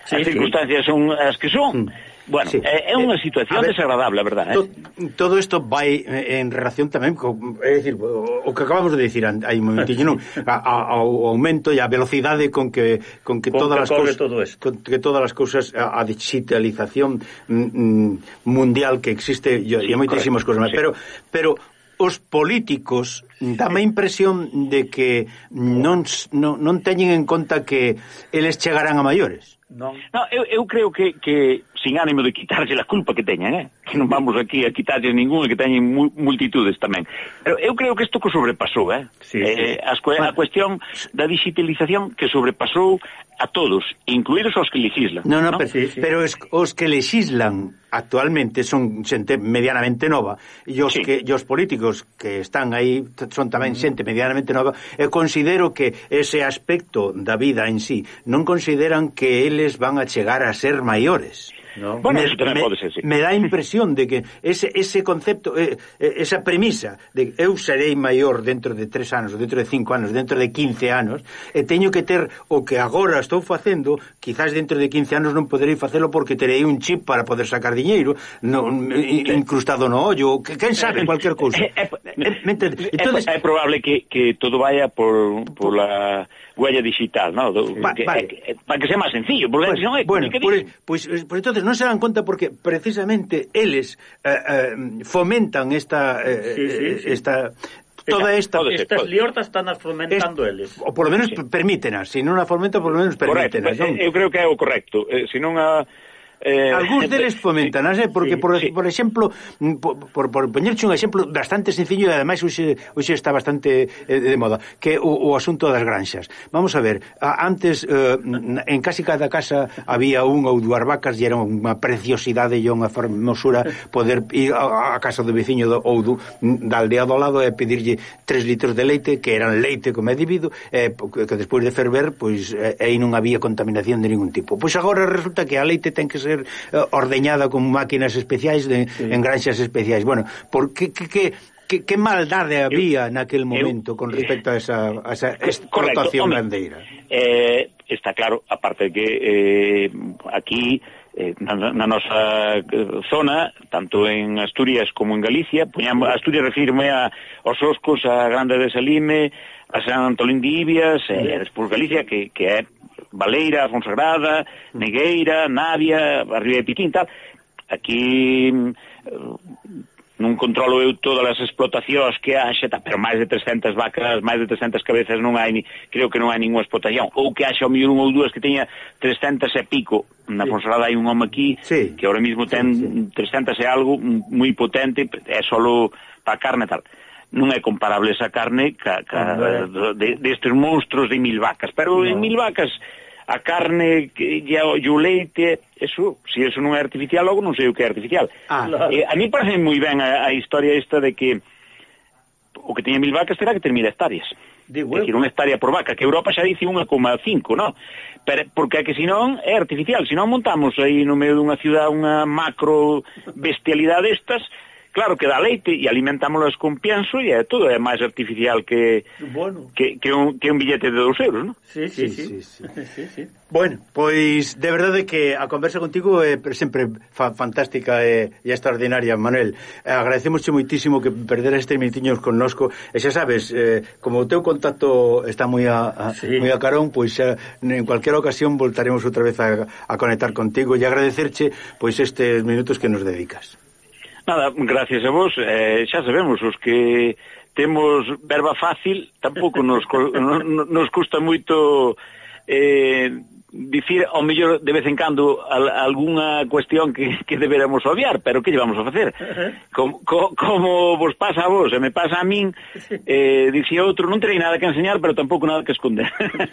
sí, as circunstancias sí. son as que son. Mm. Bueno, sí. é, é unha eh, situación ver, desagradable, a verdad, eh? To, todo isto vai eh, en relación tamén co, é dicir, o, o que acabamos de dicir hai un momentiño, non? A, a, ao aumento e a velocidade con que con que con todas que as cousas todo con que todas as cousas a, a digitalización mm, mm mundial que existe, e sí, moitísimas cousas, sí. pero pero os políticos dame a impresión de que non, non, non teñen en conta que eles chegarán a maiores. Non, no, eu, eu creo que, que sin ánimo de quitarlle a culpa que teñan, eh? que non vamos aquí a quitarlle ninguna, que teñen multitudes tamén. Pero eu creo que isto que sobrepasou, eh? Sí, sí. Eh, as, a cuestión da digitalización que sobrepasou a todos, incluídos os que legislan. No, no, ¿no? Pero, sí, sí. pero es, os que legislan actualmente son xente medianamente nova e os sí. que e os políticos que están aí son tamén mm. xente medianamente nova e considero que ese aspecto da vida en sí non consideran que eles van a chegar a ser maiores. No. Bueno, me, eso tamén me, pode ser, sí. me dá a impresión de que ese, ese concepto, eh, eh esa premisa de eu serei maior dentro de tres anos, dentro de cinco anos, dentro de 15 anos, e teño que ter o que agora estou facendo, quizás dentro de 15 anos non poderei facelo porque terei un chip para poder sacar diñeiro no, incrustado no ollo, que, quen sabe eh, cualquier cousa. É, é, Entonces, é, é probable que, que todo vaya por, por la huella digital, ¿no? Do, va, que, vale. eh, para que sea máis sencillo, porque eh, pues, non é bueno, pues, pues, pues entonces non se dan conta porque precisamente eles eh, eh, fomentan esta eh, sí, sí, sí. esta toda esta... Pódese, Estas pode. liortas están as fomentando es, eles. por lo menos sí. permítenas, se non a fomenta, polo menos permítenas. Eh, correcto, eu creo que é o correcto. Eh, se non a Eh, Algúns deles fomentan, non porque, sí, por, sí. por exemplo, mm, por, por, por poñerche un exemplo bastante sencillo e ademais hoxe, hoxe está bastante eh, de moda, que o, o asunto das granxas. Vamos a ver, a, antes eh, en casi cada casa había un ou dúas vacas e era unha preciosidade e unha formosura poder ir a, a casa do veciño do, ou do, da aldea do lado e pedirlle tres litros de leite, que eran leite como é debido, eh, que despois de ferver, pois eh, aí non había contaminación de ningún tipo. Pois agora resulta que a leite ten que ser ser eh, ordeñada con máquinas especiais de, sí. en granxas especiais. Bueno, por que que que Que, que maldade había eu, naquel momento eu, con respecto a esa, a esa eh, explotación bandeira? Eh, está claro, aparte que eh, aquí eh, na, na nosa eh, zona, tanto en Asturias como en Galicia, poñamos, Asturias refirme a os Oscos, a Grande de Salime, a San Antolín de Ibias, e eh, despois Galicia, que, que é Baleira, Fonsagrada, mm. Negueira, Navia, Arriba Ribeira de Piquín, tal. Aquí mm, non controlo eu todas as explotacións que haxa, pero máis de 300 vacas, máis de 300 cabezas non hai, creo que non hai ninguna explotación, ou que haxa o mellor un ou dúas que teña 300 e pico. Na sí. Fonsagrada hai un home aquí sí. que ahora mismo ten sí, sí. 300 e algo, moi potente, é solo para carne tal. Non é comparable esa carne ca, ca, de, destes de monstruos de mil vacas, pero no. en mil vacas a carne e, e o leite, eso, se eso non é artificial, logo non sei o que é artificial. Ah. Eh, a mí parece moi ben a, a historia esta de que o que teña mil vacas terá que ter mil hectáreas. Digo, é dicir, unha hectárea por vaca, que Europa xa dice 1,5, non? Pero, porque que senón é artificial, senón montamos aí no medio dunha ciudad unha macro bestialidade destas, Claro que dá leite e alimentámolas con pienso e é todo é máis artificial que bueno. que, que, un, que un billete de 2 euros, non? Sí, sí, sí. sí. sí, sí. sí, sí. Bueno, pois de verdade que a conversa contigo é sempre fa fantástica e, e extraordinaria, Manuel. Eh, agradecemos moitísimo que perderas este minutinhos connosco. E xa sabes, eh, como o teu contacto está moi a, a sí. moi a carón, pois xa, en cualquier ocasión voltaremos outra vez a, a conectar contigo e agradecerche pois estes minutos que nos dedicas. Nada, gracias a vos. Eh, xa sabemos os que temos verba fácil, tampouco nos, nos, nos custa moito eh, dicir ao mellor de vez en cando al, algunha cuestión que, que deberamos obviar, pero que llevamos a facer? Como, co, como vos pasa a vos e me pasa a min, eh, dicía outro, non terei nada que enseñar, pero tampouco nada que esconder.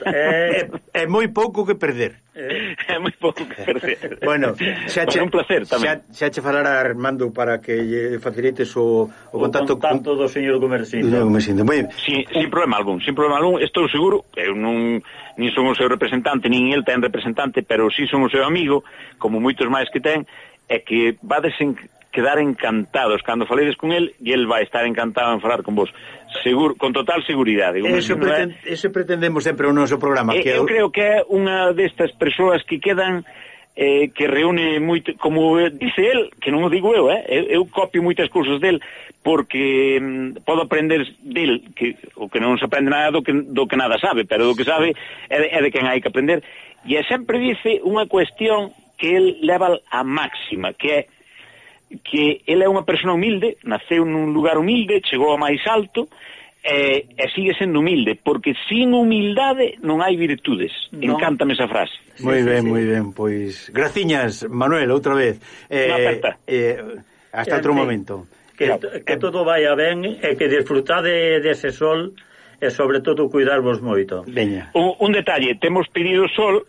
É eh, eh, moi pouco que perder. É moi pouco que perder. Eh. Bueno, xa che, bueno, un placer tamén. Xa, xa che falar a Armando para que lle facilites o, o, o contacto, contacto con... do señor Gomersindo. Do Gomersindo. Bueno, sin, sin problema algún, sin problema algún, estou seguro, eu non nin son o seu representante, nin el ten representante, pero si sí son o seu amigo, como moitos máis que ten, é que vades en quedar encantados. Cando faledes con el e el vai estar encantado en falar con vos. Seguro, con total seguridade. Eso, preten, é... eso pretendemos sempre o noso programa e, que Eu creo que é unha destas persoas que quedan eh, que reúne moito, como dice el, que non o digo eu, eh, eu, eu copio moitas cursos del, porque mm, podo aprender del, que, o que non se aprende nada do que, do que nada sabe, pero do que sabe é de, é de quen hai que aprender, e sempre dice unha cuestión que el leva a máxima, que é que ele é unha persona humilde, naceu nun lugar humilde, chegou a máis alto, e, e sigue sendo humilde, porque sin humildade non hai virtudes. No. Encántame esa frase. Moi sí, ben, sí, moi sí. ben, pois graciñas, Manuel, outra vez. Eh, eh hasta outro eh, momento. Que, eh, que, todo vaya ben e que disfrutade dese sol e sobre todo cuidarvos moito. Veña. Un, un detalle, temos pedido sol,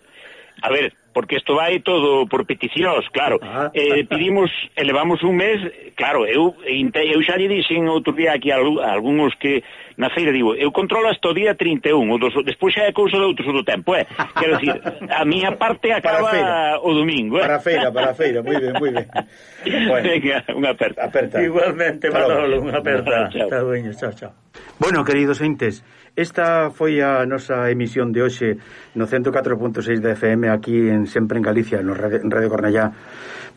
a ver, porque isto vai todo por peticións, claro. Ah. Eh, pedimos, elevamos un mes, claro, eu, eu xa lle dixen outro día aquí a, a algúns que na feira digo, eu controlo hasta o día 31, o dos, despois xa é cousa de outros do tempo, eh? Quero dicir, a miña parte acaba o domingo, eh? Para a feira, para a feira, moi ben, moi ben. Bueno, Venga, unha aperta. aperta. Igualmente, Manolo, unha aperta. Chao. chao, chao. Bueno, queridos entes, Esta foi a nosa emisión de hoxe no 104.6 da FM aquí en Sempre en Galicia, no Radio Cornellá.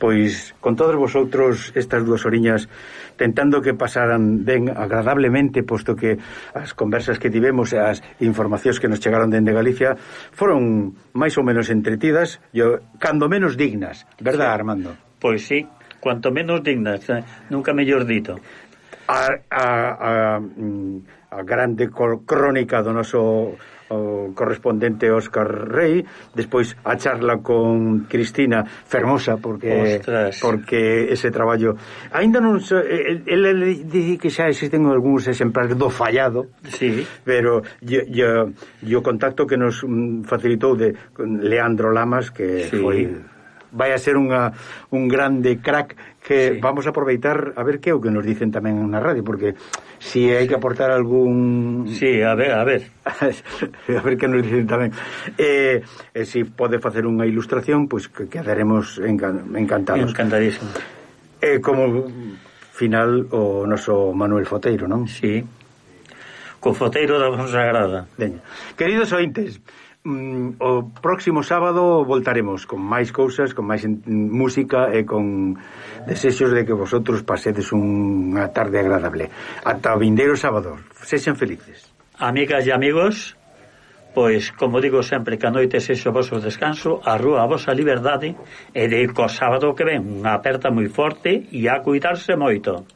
Pois con todos vosotros estas dúas oriñas tentando que pasaran ben agradablemente posto que as conversas que tivemos e as informacións que nos chegaron dende Galicia foron máis ou menos entretidas, yo, cando menos dignas, verdad sí. Armando? Pois sí, cuanto menos dignas, eh, nunca mellor dito. A, a, a, mm, a grande crónica do noso o correspondente Óscar Rey, despois a charla con Cristina Fermosa porque Ostras. porque ese traballo aínda non so, el, el dice que xa existen algúns exemplares do fallado, sí. pero yo, yo, yo contacto que nos mm, facilitou de Leandro Lamas que sí. foi vai a ser unha, un grande crack que sí. vamos a aproveitar a ver que é o que nos dicen tamén na radio, porque si hai que aportar algún... Sí, a ver, a ver. a ver que nos dicen tamén. Eh, eh, si pode facer unha ilustración, pois pues, que quedaremos encan encantados. Encantadísimo. Eh, como final o noso Manuel Foteiro, non? Sí. Co Foteiro da Sagrada. Deña. Queridos ointes, mm, o próximo sábado voltaremos con máis cousas, con máis música e con desexos de que vosotros pasedes unha tarde agradable. Ata o vindeiro sábado. Sexen felices. Amigas e amigos, pois, como digo sempre, que a noite sexo vosso descanso, a rúa a vosa liberdade e de co sábado que ven unha aperta moi forte e a cuidarse moito.